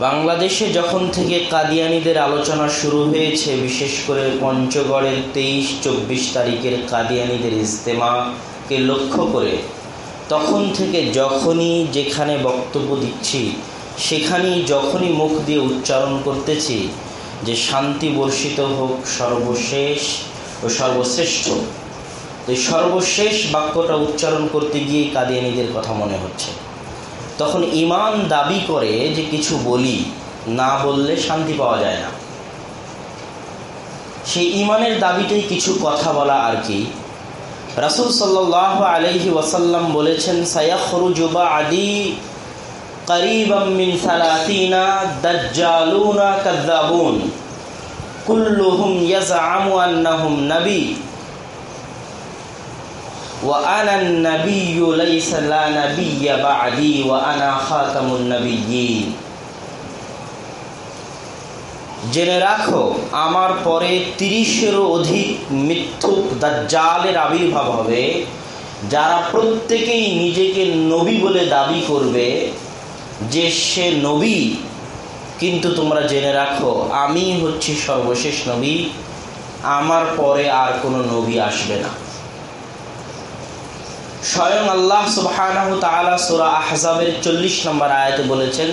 বাংলাদেশে যখন থেকে কাদিয়ানিদের আলোচনা শুরু হয়েছে, বিশেষ করে পঞ্চগড়ের তেইশ, চব্বিশ তারিখের কাদিয়ানিদের ইজতেমাকে লক্ষ্য করে, তখন থেকে যখনই যেখানে বক্তব্য দিচ্ছি, সেখানেই যখনই মুখ দিয়ে উচ্চারণ করতেছি যে শান্তি বর্ষিত হোক সর্বশেষ ও সর্বশ্রেষ্ঠ। এই সর্বশেষ বাক্যটা উচ্চারণ করতে গিয়ে কাদিয়ানিদের কথা মনে হচ্ছে। তখন ইমান দাবি করে যে কিছু বলি, না বললে শান্তি পাওয়া যায় না। সেই ইমানের দাবিতেই কিছু কথা বলা আর কি। রাসুল সাল্লাহ আলহি ওয়াসাল্লাম বলেছেন সায়াখরুজুবা আদি করিবাম মিন কাযাবুন কুল্লুহুম ইয়াজআমু আন্নাহুম নবী। وأنا النبي ليس لا نبي بعدي وأنا خاتم النبيين জেনে রাখো আমার পরে তিরিশেরও অধিক মিথ্যুক দাজ্জালের আবির্ভাব হবে যারা প্রত্যেকেই নিজেকে নবী বলে দাবি করবে যে সে নবী কিন্তু তোমরা জেনে রাখো আমি হচ্ছি সর্বশেষ নবী আমার পরে আর কোনো নবী আসবে না স্বয়ং আল্লাহ সুবহানাহু তাআলা সূরা আহজাবের 40 নম্বর আয়াতে বলেছেন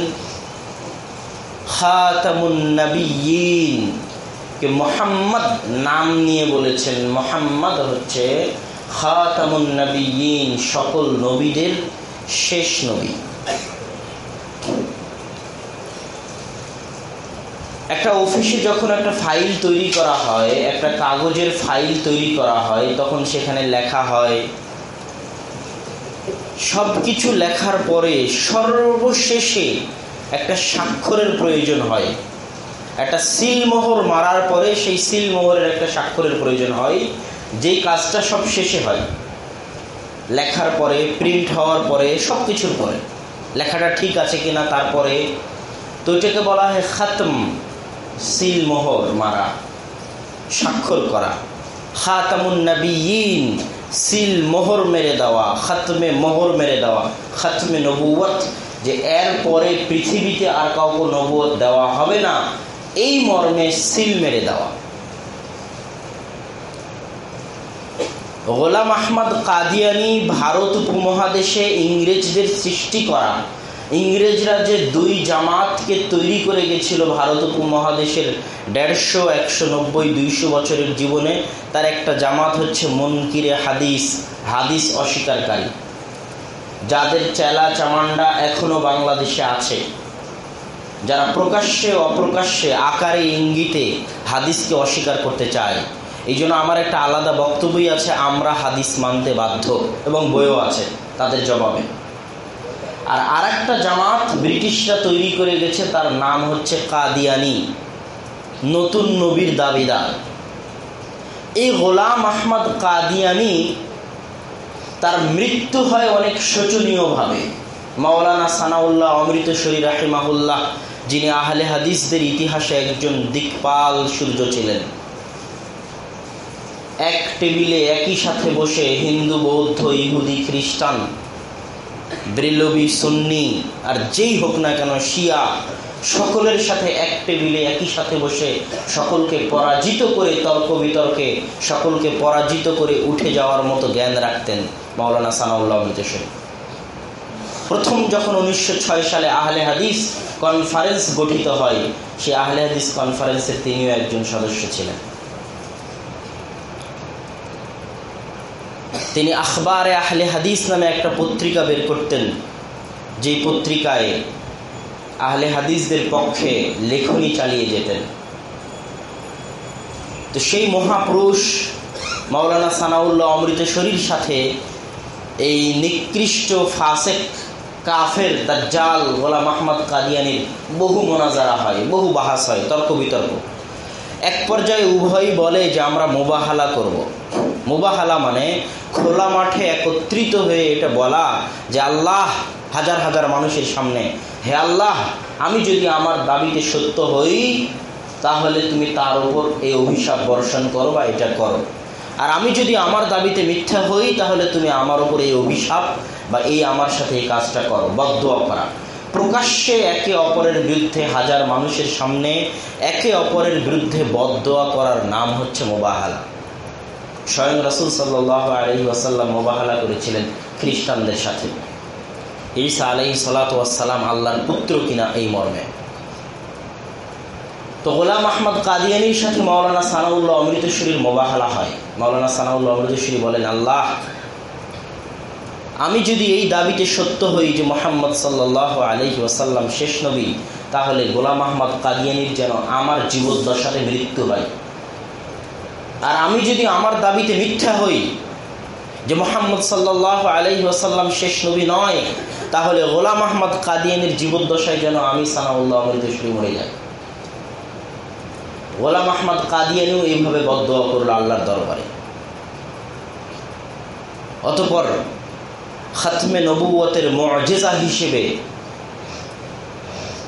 কে মোহাম্মদ নাম নিয়ে বলেছেন। মোহাম্মদ হচ্ছে সকল নবীদের শেষ নবী। একটা অফিসে যখন একটা ফাইল তৈরি করা হয়, একটা কাগজের ফাইল তৈরি করা হয়, তখন সেখানে লেখা হয় সব কিছু লেখার পরে সর্বশেষে একটা স্বাক্ষরের প্রয়োজন হয়। একটা সিলমোহর মারার পরে সেই সিলমোহরের একটা স্বাক্ষরের প্রয়োজন হয়, যেই কাজটা সব শেষে হয়। লেখার পরে প্রিন্ট হওয়ার পরে সব কিছুর পরে। লেখাটা ঠিক আছে কিনা তারপরে তো এটাকে বলা হয় খাতম, সিলমোহর মারা, স্বাক্ষর করা। খাতামুন নবীন সিল মোহর মেরে দেওয়া, খাতমে মোহর মেরে দেওয়া, খাতমে নবুয়ত যে এর পরে পৃথিবীতে আর কাউকে নবুয়ত দেওয়া হবে না, এই মর্মে সিল মেরে দেওয়া। গোলাম আহমদ কাদিয়ানি ভারত উপমহাদেশে ইংরেজদের সৃষ্টি করা। ইংরেজরা যে দুই জামাতকে তৈরি করে গেছিল ভারত উপমহাদেশের দেড়শো, একশো, নব্বই, দুইশো বছরের জীবনে। তার একটা জামাত হচ্ছে মনকিরে হাদিস। হাদিস অস্বীকারী। যাদের চেলা চামান্ডা এখনও বাংলাদেশে আছে। যারা প্রকাশ্যে অপ্রকাশ্যে আকারে ইঙ্গিতে হাদিসকে অস্বীকার করতে চায়। এই জন্য আমার একটা আলাদা বক্তব্যই আছে, আমরা হাদিস মানতে বাধ্য এবং বইও আছে তাদের জবাবে। আর আর একটা জামাত ব্রিটিশরা তৈরি করে গেছে, তার নাম হচ্ছে কাদিয়ানি, নতুন নবীর দাবিদার। এই গোলাম আহমদ কাদিয়ানি তার মৃত্যু হয় অনেক শোচনীয়ভাবে। মাওলানা সানাউল্লাহ অমৃত শরীর রাহিমাহুল্লাহ, যিনি আহলে হাদিসদের ইতিহাসে একজন দিকপাল সূর্য ছিলেন। এক টেবিলে একই সাথে বসে হিন্দু, বৌদ্ধ, ইহুদি, খ্রিস্টান ব্রেলবি, সুন্নি, আর যেই হোক না কেন শিয়া, সকলের সাথে এক টেবিলে, একই সাথে বসে সকলকে পরাজিত করে তর্ক বিতর্কে, সকলকে পরাজিত করে উঠে যাওয়ার মতো জ্ঞান রাখতেন মাওলানা সানাউল্লাহ অমৃতেশ্বরী প্রথম যখন উনিশশো ছয় সালে আহলে হাদিস কনফারেন্স গঠিত হয় সেই আহলে হাদিস কনফারেন্সের তিনিও একজন সদস্য ছিলেন। তিনি আখবারে আহলে হাদিস নামে একটা পত্রিকা বের করতেন, যেই পত্রিকায় আহলে হাদিসদের পক্ষে লেখনী চালিয়ে যেতেন তো সেই মহাপুরুষ মাওলানা সানাউল্লাহ অমৃতেশ্বরীর সাথে এই নিকৃষ্ট ফাসেক, কাফের, দাজ্জাল, গোলাম আহমদ কাদিয়ানির বহু মোনাজারা হয়, বহু বাহাস হয়, তর্ক বিতর্ক এক পর্যায়ে উভয়ই বলে যে, আমরা মোবাহালা করব। মোবাহালা মানে খোলা মাঠে একত্রিত হয়ে এটা বলা যে আল্লাহ হাজার হাজার মানুষের সামনে, হে আল্লাহ, আমি যদি আমার দাবিতে সত্য হই, তাহলে তুমি তার উপর এই অভিশাপ বর্ষণ করো বা এটা করো। আর আমি যদি আমার দাবিতে মিথ্যা হই, তাহলে তুমি আমার উপর এই অভিশাপ বা এই আমার সাথে এই কাজটা করো। বদ্ধ করা। প্রকাশ্যে একে অপরের বিরুদ্ধে হাজার মানুষের সামনে একে অপরের বিরুদ্ধে বদোয়া করার নাম হচ্ছে মোবাহালা। স্বয়ং রসুল সাল্লাহ আলহি করেছিলেন খ্রিস্টানদের সাথে। ঈসা আলহি সালাতাম আল্লাহর পুত্র কিনা এই মর্মে। তো গোলাম আহমদ কাদিয়ানির সাথে মাওলানা সানাউল্লাহ অমৃতশ্বরীর মোবাহালা হয়। মাওলানা সানাউল্লাহ অমৃতশ্বরী বলেন, আল্লাহ, আমি যদি এই দাবিতে সত্য হই যে মোহাম্মদ সাল্লাহ আলহি ওয়াসাল্লাম শেষ নবী, তাহলে গোলাম আহমদ কাদিয়ানির যেন আমার জীবদ্দশাতে মৃত্যু হয়। আর আমি যদি আমার দাবিতে মিথ্যা হই যে মোহাম্মদ সাল্লাহ আলহি ওয়াসাল্লাম শেষ নবী নয়, তাহলে গোলাম আহমদ কাদিয়ানির জীবদ্দশায় যেন আমি সানাউল্লাহ শুরু হয়ে যাই। গোলাম আহমদ কাদিয়ানিও এইভাবে বদ্ধ করল আল্লাহর দরবারে। অতপর খাতমে নবুয়তের মজেজা হিসেবে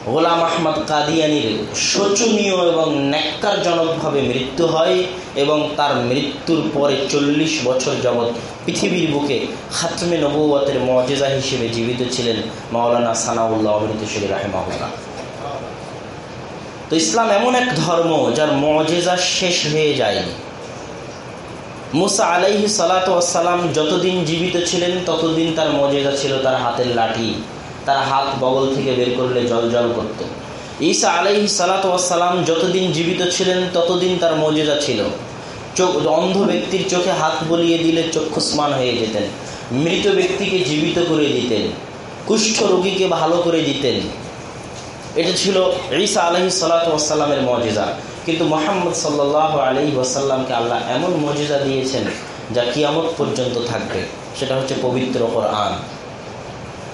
গোলাম আহমদ কাদিয়ানির শোচনীয় এবং ন্যাক্কারজনকভাবে মৃত্যু হয় এবং তার মৃত্যুর পরে চল্লিশ বছর যাবৎ পৃথিবীর বুকে খাতমে নবুয়তের মজেজা হিসেবে জীবিত ছিলেন মাওলানা সানাউল্লাহ অমৃতশ্বরী রাহেমাহুল্লাহ। তো ইসলাম এমন এক ধর্ম যার মজেজা শেষ হয়ে যায়নি। মুসা আলাইহি সালাত সালাম যতদিন জীবিত ছিলেন, ততদিন তার মজেজা ছিল তার হাতের লাঠি। তার হাত বগল থেকে বের করলে জল জল করত। ঈসা আলাইহি সালাতাম যতদিন জীবিত ছিলেন, ততদিন তার মজেজা ছিল। চোখ, অন্ধ ব্যক্তির চোখে হাত বলিয়ে দিলে চক্ষুষ্মান হয়ে যেতেন। মৃত ব্যক্তিকে জীবিত করে দিতেন। কুষ্ঠ রোগীকে ভালো করে দিতেন। এটা ছিল ঈসা আলহি সালাতামের মজেজা কিন্তু মোহাম্মদ সাল্লাহ আলি ওয়াসাল্লামকে আল্লাহ এমন মজেজা দিয়েছেন, যা কিয়ামত পর্যন্ত থাকবে। সেটা হচ্ছে পবিত্র কোরআন।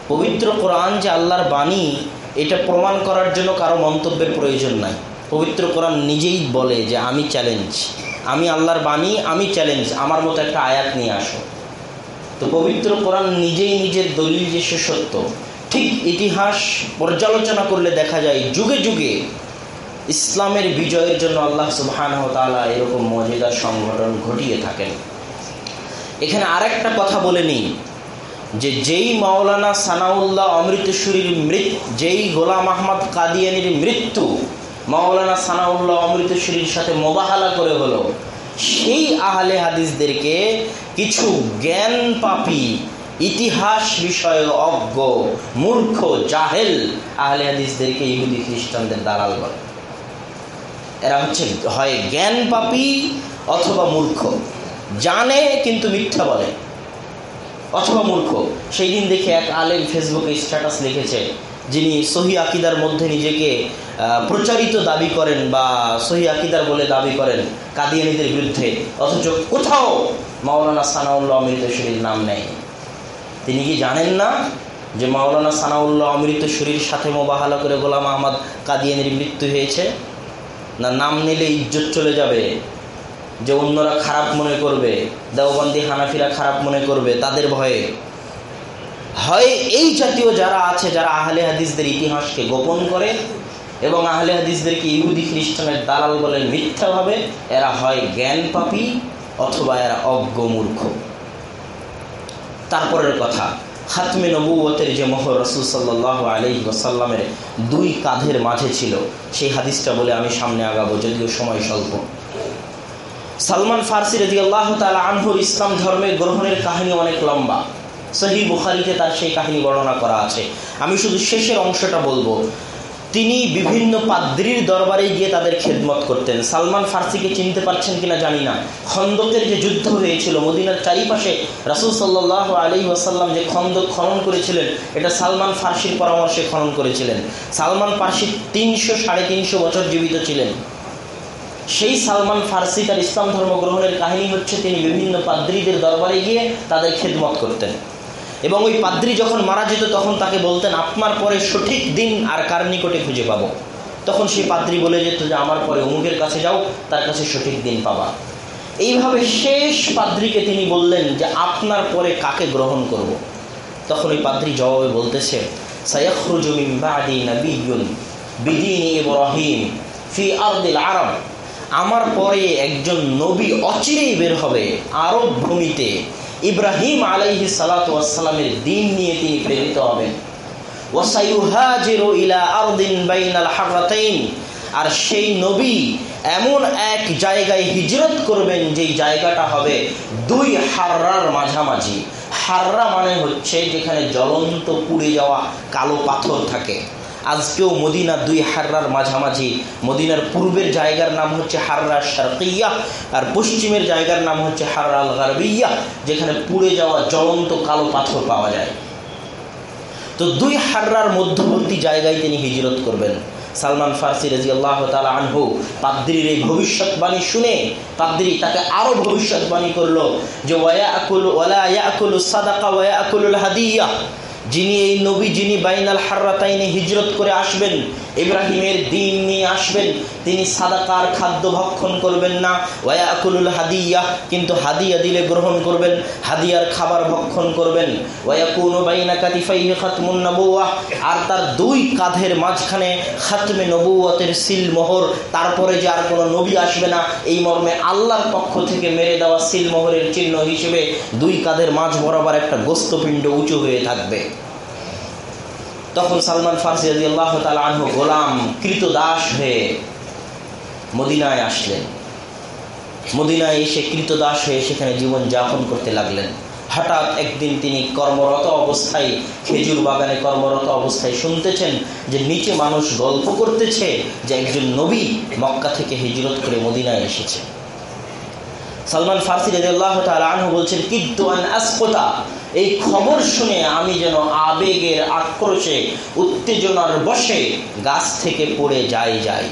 পবিত্র কোরআন যে আল্লাহর বাণী, এটা প্রমাণ করার জন্য কারও মন্তব্যের প্রয়োজন নাই। পবিত্র কোরআন নিজেই বলে যে, আমি চ্যালেঞ্জ আমি আল্লাহর বাণী, আমি চ্যালেঞ্জ আমার মতো একটা আয়াত নিয়ে আসো। তো পবিত্র কোরআন নিজেই নিজের দলিল যে, সে সত্য। ঠিক ইতিহাস পর্যালোচনা করলে দেখা যায়, যুগে যুগে ইসলামের বিজয়ের জন্য আল্লাহ সুবহান তালা এরকম মজেদার সংগঠন ঘটিয়ে থাকেন। এখানে আরেকটা কথা বলে নিই। যে যেই মাওলানা সানাউল্লাহ অমৃতসুরীর মৃত যেই গোলাম আহমদ কাদিয়ানির মৃত্যু মাওলানা সানাউল্লাহ অমৃতসুরীর সাথে মোবাহালা করে হলো, সেই আহলে হাদিসদেরকে কিছু জ্ঞান পাপি, ইতিহাস বিষয়ে অজ্ঞ, মূর্খ, জাহেল আহলে হাদিসদেরকে ইহুদি খ্রিস্টানদের দালাল বলে। এরা হচ্ছে, হয় জ্ঞান পাপি অথবা মূর্খ। জানে কিন্তু মিথ্যা বলে। অথবা মূর্খ, সেই দিন দেখে এক আলেম ফেসবুকে স্ট্যাটাস লিখেছে, যিনি সহি আকিদার মধ্যে নিজেকে প্রচারিত দাবি করেন বা সহি আকিদার বলে দাবি করেন কাদিয়ানিদের বিরুদ্ধে। অথচ কোথাও মাওলানা সানাউল্লাহ অমৃত শরীর নাম নেয় তিনি কি জানেন না যে মাওলানা সানাউল্লাহ অমৃত শরীর সাথে মোবাহালা করে গোলাম আহমদ কাদিয়ানির মৃত্যু হয়েছে? না নাম নিলে ইজ্জত চলে যাবে? যে অন্যরা খারাপ মনে করবে, দেওবন্দি হানাফিরা খারাপ মনে করবে, তাদের ভয়ে। হয় এই জাতীয় যারা আছে, যারা আহলে হাদিসদের ইতিহাসকে গোপন করে এবং আহলে হাদিসদেরকে ইহুদি খ্রিস্টানের দালাল বলে মিথ্যাভাবে এরা হয় জ্ঞান পাপি অথবা এরা অজ্ঞ মূর্খ। তারপরের কথা, খাতমে নবুয়তের যে মোহর রসুল সাল্লাহ আলি ওসাল্লামের দুই কাঁধের মাঝে ছিল, সেই হাদিসটা বলে আমি সামনে আগাবো, যদিও সময় স্বল্প। সালমান ফার্সি রাজি আল্লাহ তালা আনহুর ইসলাম ধর্মের গ্রহণের কাহিনী অনেক লম্বা। সহি বুখারিতে তার সেই কাহিনী বর্ণনা করা আছে। আমি শুধু শেষের অংশটা বলব। তিনি বিভিন্ন পাদ্রির দরবারে গিয়ে তাদের খেদমত করতেন। সালমান ফার্সিকে চিনতে পারছেন কিনা জানি না। খন্দকের যে যুদ্ধ হয়েছিল, মদিনার চারিপাশে রাসুল সাল্লাহ আলী ওয়াসাল্লাম যে খন্দক খনন করেছিলেন, এটা সালমান ফার্সির পরামর্শে খনন করেছিলেন। সালমান ফার্সি তিনশো সাড়ে তিনশো বছর জীবিত ছিলেন। সেই সালমান ফার্সি তার ইসলাম ধর্ম গ্রহণের কাহিনী হচ্ছে তিনি বিভিন্ন পাদ্রীদের দরবারে গিয়ে তাদের খেদমত করতেন। এবং ওই পাদ্রী যখন মারা যেত তখন তাকে বলতেন, আপনার পরে সঠিক দিন আর কার নিকটে খুঁজে পাবো? তখন সেই পাদ্রী বলে যেত যে, আমার পরে অমুকের কাছে যাও, তার কাছে সঠিক দিন পাবা। এইভাবে শেষ পাদ্রীকে তিনি বললেন যে, আপনার পরে কাকে গ্রহণ করব। তখন ওই পাদ্রী জবাবে বলতেছে সাইয়খরুজমিন বিদিনী ইব্রাহিম ফি আরদিল আরব। আমার পরে একজন নবী অচিরেই বের হবে আরব ভূমিতে। ইব্রাহিম আলাইহি সালাতামের দিন নিয়ে তিনি প্রেরিত হবেন। আর সেই নবী এমন এক জায়গায় হিজরত করবেন যেই জায়গাটা হবে দুই হাররার মাঝামাঝি। হাররা মানে হচ্ছে যেখানে জ্বলন্ত পুড়ে যাওয়া কালো পাথর থাকে। আজকেও মদিনা দুই হাররার মাঝামাঝি। মদিনার পূর্বের জায়গার নাম হচ্ছে হাররা শারকিয়া, আর পশ্চিমের জায়গার নাম হচ্ছে হাররা আল গারবিয়া যেখানে পুড়ে যাওয়া জ্বলন্ত কালো পাথর পাওয়া যায়। তো দুই হাররার মধ্যবর্তী জায়গায় তিনি হিজরত করবেন। সালমান ফার্সি রাজি আল্লাহ তালা আনহু পাদ্রির এই ভবিষ্যৎবাণী শুনে পাদ্রি তাকে আরও ভবিষ্যৎবাণী করল যে, ওয়া আকুল ওয়ালা ইয়াকুল সাদাকা, ওয়া আকুলুল হাদিয়া। যিনি এই নবী, যিনি বাইনাল হার্রাতাইনে হিজরত করে আসবেন, ইব্রাহিমের দিন নিয়ে আসবেন, তিনি সাদাকার খাদ্য ভক্ষণ করবেন না ওয়াকুলুল হাদিয়া, কিন্তু হাদিয়া দিলে গ্রহণ করবেন, হাদিয়ার খাবার ভক্ষণ করবেন ওয়াকুন বাইনা কাতিফাইহি খাতমুন আর তার দুই কাঁধের মাঝখানে খাতমে নবুয়তের সিল মোহর, তারপরে যে আর কোনো নবী আসবে না, এই মর্মে আল্লাহর পক্ষ থেকে মেরে দেওয়া সিল মোহরের চিহ্ন হিসেবে দুই কাঁধের মাঝ বরাবর একটা গোস্তপিণ্ড উঁচু হয়ে থাকবে। তখন সালমান ফার্সি রাজি আল্লাহ আনহু গোলাম কৃত দাস হয়ে মদিনায় আসলেন। মদিনায় এসে কৃত দাস হয়ে সেখানে জীবন যাপন করতে লাগলেন। হঠাৎ একদিন তিনি কর্মরত অবস্থায়, খেজুর বাগানে কর্মরত অবস্থায় শুনতেছেন যে নিচে মানুষ গল্প করতেছে যে একজন নবী মক্কা থেকে হিজরত করে মদিনায় এসেছে। সালমান ফার্সি রাজিয়াল্লাহ আনহু বলছেন কিদ্দুয়ান আসকোতা? এই খবর শুনে আমি যেন আবেগের আক্রোশে, উত্তেজনার বসে গাছ থেকে পড়ে যাই যাই।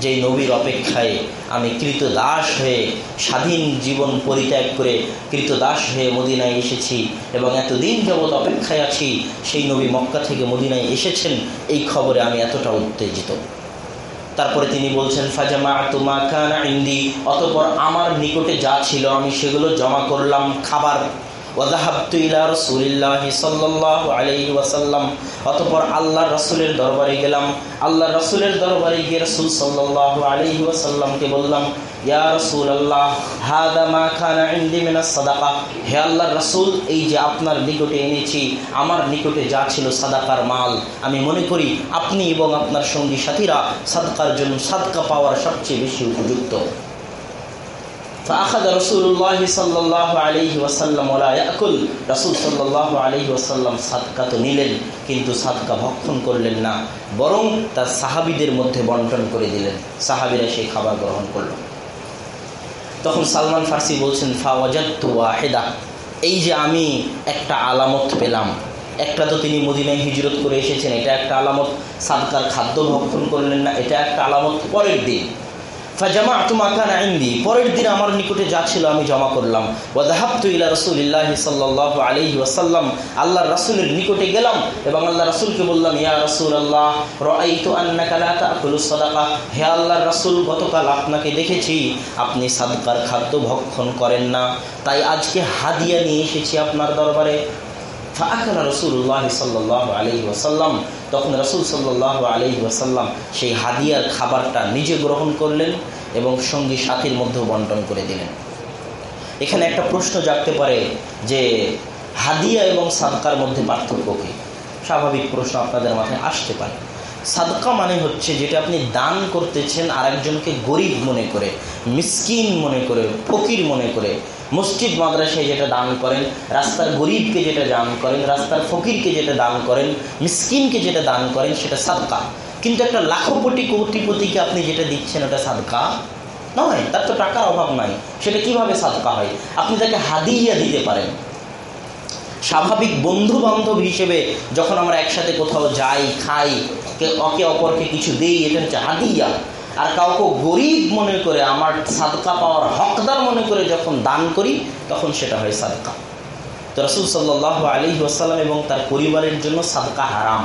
যে নবীর অপেক্ষায় আমি কৃতদাস হয়ে স্বাধীন জীবন পরিত্যাগ করে কৃতদাস হয়ে মদিনায় এসেছি এবং এতদিন যাবৎ অপেক্ষায় আছি, সেই নবী মক্কা থেকে মদিনায় এসেছেন, এই খবরে আমি এতটা উত্তেজিত। তারপরে তিনি বলছেন ফাজামা তুমা কানা ইন্দি অতপর আমার নিকটে যা ছিল আমি সেগুলো জমা করলাম, খাবার ওয়াজাহাবতু ইলা রসুলিল্লাহ সাল্লাহ আলাইহি ওয়াসাল্লাম। অতপর আল্লাহ রসুলের দরবারে গেলাম। আল্লাহ রসুলের দরবারে গিয়ে রসুল সাল্লাহ আলাইহি ওয়াসাল্লামকে বললাম, ইয়া রসুল হাদা মা খানা ইন্দি মিনা সাদাকা। হে আল্লাহ রসুল, এই যে আপনার নিকটে এনেছি, আমার নিকটে যা ছিল সাদাকার মাল। আমি মনে করি আপনি এবং আপনার সঙ্গী সাথীরা সাদকার জন্য সাদকা পাওয়ার সবচেয়ে বেশি উপযুক্ত। فأخذ رسول الله صلى الله عليه وسلم ولا يأكل رسول صلى الله عليه وسلم সাদকা তো নিলেন কিন্তু সাদকা ভক্ষণ করলেন না বরং তার সাহাবিদের মধ্যে বন্টন করে দিলেন সাহাবিরা সেই খাবার গ্রহণ করল তখন সালমান ফার্সি বলছেন ফাওয়াজাত্তু ওয়াহেদা এই যে আমি একটা আলামত পেলাম একটা তো তিনি মদিনায় হিজরত করে এসেছেন এটা একটা আলামত সাদকার খাদ্য ভক্ষণ করলেন না এটা একটা আলামত পরের দিন ফাজামা পরের দিন আমার নিকটে যা ছিল আমি জমা করলাম। ওয়াদাহাবতু আল্লাহ রাসুলের নিকটে গেলাম এবং আল্লাহ রাসুলকে বললাম, ইয়া রসুল আল্লাহ রাইতু হে আল্লাহর রাসূল, গতকাল আপনাকে দেখেছি। আপনি সাদকার খাদ্য ভক্ষণ করেন না। তাই আজকে হাদিয়া নিয়ে এসেছি আপনার দরবারে। রসুল্লাহ সাল্লাহ আলহি তখন রসুল সাল্লাহ আলহি ওয়াসাল্লাম সেই হাদিয়ার খাবারটা নিজে গ্রহণ করলেন এবং সঙ্গী সাথীর মধ্যেও বন্টন করে দিলেন। এখানে একটা প্রশ্ন জাগতে পারে যে হাদিয়া এবং সাদকার মধ্যে পার্থক্য কী? স্বাভাবিক প্রশ্ন আপনাদের মাথায় আসতে পারে। সাদকা মানে হচ্ছে যেটা আপনি দান করতেছেন আরেকজনকে গরিব মনে করে, মিসকিন মনে করে, ফকির মনে করে মসজিদ মাদ্রাসায় যেটা দান করেন, রাস্তার গরিবকে যেটা দান করেন, রাস্তার ফকিরকে যেটা দান করেন, মিসকিনকে যেটা দান করেন, সেটা সাদকা। কিন্তু একটা লাখপতি, কোটিপতিকে আপনি যেটা দিচ্ছেন, ওটা সাদকা? নয়, তার তো টাকার অভাব নাই। সেটা কীভাবে সাদকা হয়? আপনি তাকে হাদিয়া দিতে পারেন। স্বাভাবিক বন্ধু বান্ধব হিসেবে যখন আমরা একসাথে কোথাও যাই, খাই অকে অপরকে কিছু দিই, এটা হচ্ছে হাদিয়া। আর কাউকে গরিব মনে করে, আমার সাদকা পাওয়ার হকদার মনে করে যখন দান করি, তখন সেটা হয় সাদকা। তো রসুল সাল্লাহ আলী ওসাল্লাম এবং তার পরিবারের জন্য সাদকা হারাম।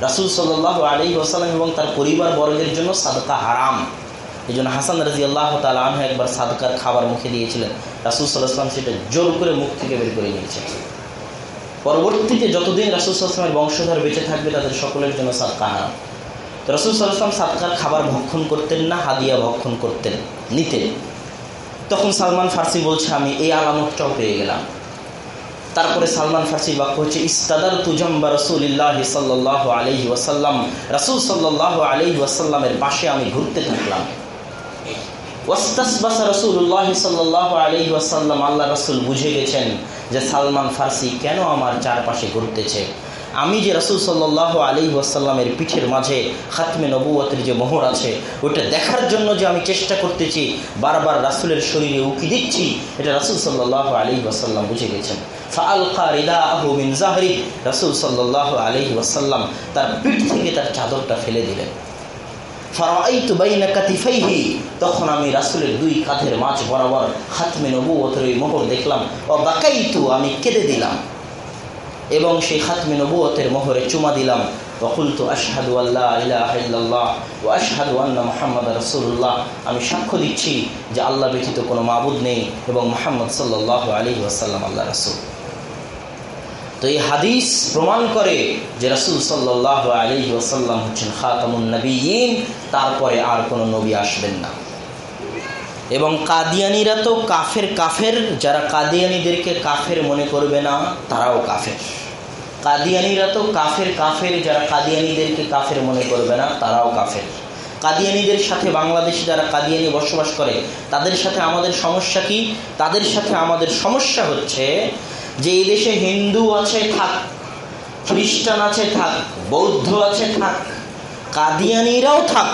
রাসুল সাল্লাহ আলী ওসাল্লাম এবং তার পরিবার বর্গের জন্য সাদকা হারাম। এই জন্য হাসান রাজি আল্লাহ তালহ একবার সাদকার খাবার মুখে দিয়েছিলেন। রাসুল সাল্লাহাম সেটা জোর করে মুখ থেকে বের করে নিয়েছেন। পরবর্তীতে যতদিন রাসুল সাল্লামের বংশধর বেঁচে থাকবে, তাদের সকলের জন্য সাদকা হারাম। রসুল সাল্লাম সাদকার খাবার ভক্ষণ করতেন না, হাদিয়া ভক্ষণ করতেন, নিতেন। তখন সালমান ফার্সি বলছে, আমি এই আলামতটাও পেয়ে গেলাম। তারপরে সালমান ফার্সির বাক্য হচ্ছে ইস্তাদার তুজম্বা রসুলিল্লাহ সাল্লাহ আলহি ওয়াসাল্লাম। রাসুল সাল্লাহ আলহি ওয়াসাল্লামের পাশে আমি ঘুরতে থাকলাম। ওয়াস্তাসবাসা রসুল্লাহ সাল্লাহ আলহি ওয়াসাল্লাম আল্লাহ রসুল বুঝে গেছেন যে সালমান ফার্সি কেন আমার চারপাশে ঘুরতেছে? আমি যে রসুল সাল্লাহ আলী ওয়াসাল্লামের পিঠের মাঝে খাতমে নবুয়তের যে মোহর আছে, ওইটা দেখার জন্য যে আমি চেষ্টা করতেছি, বারবার রাসুলের শরীরে উকি দিচ্ছি, এটা রাসুল সাল্লাহ আলী ওয়াসাল্লাম বুঝে গেছেন। ফালকা রিদা আহু মিন জাহরি, রাসুল সাল্লাহ আলী ওয়াসাল্লাম তার পিঠ থেকে তার চাদরটা ফেলে দিলেন। তখন আমি রাসুলের দুই কাঁধের মাছ বরাবর খাতমে নবুয়তের ওই মোহর দেখলাম, ও বাকাইতু, আমি কেঁদে দিলাম। এবং সেই খাতমে নবুয়তের মোহরে চুমা দিলাম। বকুলত আশহাদু আল্লাহ আল্লাহ ও আশহাদু আল্লাহ মোহাম্মদ রসুল্লাহ আমি সাক্ষ্য দিচ্ছি যে আল্লাহ ব্যতীত কোনো মাবুদ নেই এবং মোহাম্মদ সাল্লাহ আলী ওয়াসাল্লাম আল্লাহ রসুল। তো এই হাদিস প্রমাণ করে যে রসুল সাল্লাহ আলী ওয়াসাল্লাম হচ্ছেন খাতামুন নবীন তারপরে আর কোনো নবী আসবেন না। এবং কাদিয়ানিরা তো কাফের কাফের, যারা কাদিয়ানিদেরকে কাফের মনে করবে না, তারাও কাফের। কাদিয়ানিরা তো কাফের কাফের, যারা কাদিয়ানিদেরকে কাফের মনে করবে না, তারাও কাফের। কাদিয়ানিদের সাথে বাংলাদেশে যারা কাদিয়ানি বসবাস করে, তাদের সাথে আমাদের সমস্যা কি? তাদের সাথে আমাদের সমস্যা হচ্ছে যে এই দেশে হিন্দু আছে, থাক। খ্রিস্টান আছে, থাক। বৌদ্ধ আছে, থাক। কাদিয়ানিরাও থাক।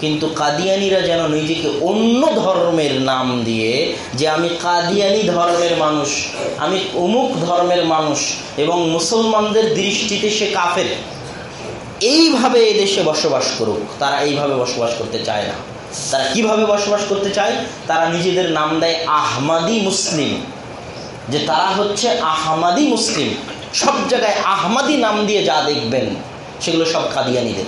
কিন্তু কাদিয়ানিরা যেন নিজেকে অন্য ধর্মের নাম দিয়ে যে আমি কাদিয়ানি ধর্মের মানুষ, আমি অমুক ধর্মের মানুষ এবং মুসলমানদের দৃষ্টিতে সে কাফের। এইভাবে এদেশে বসবাস করুক। তারা এইভাবে বসবাস করতে চায় না। তারা কীভাবে বসবাস করতে চায়? তারা নিজেদের নাম দেয় আহমাদি মুসলিম। যে তারা হচ্ছে আহমাদি মুসলিম। সব জায়গায় আহমাদি নাম দিয়ে যা দেখবেন, সেগুলো সব কাদিয়ানিদের।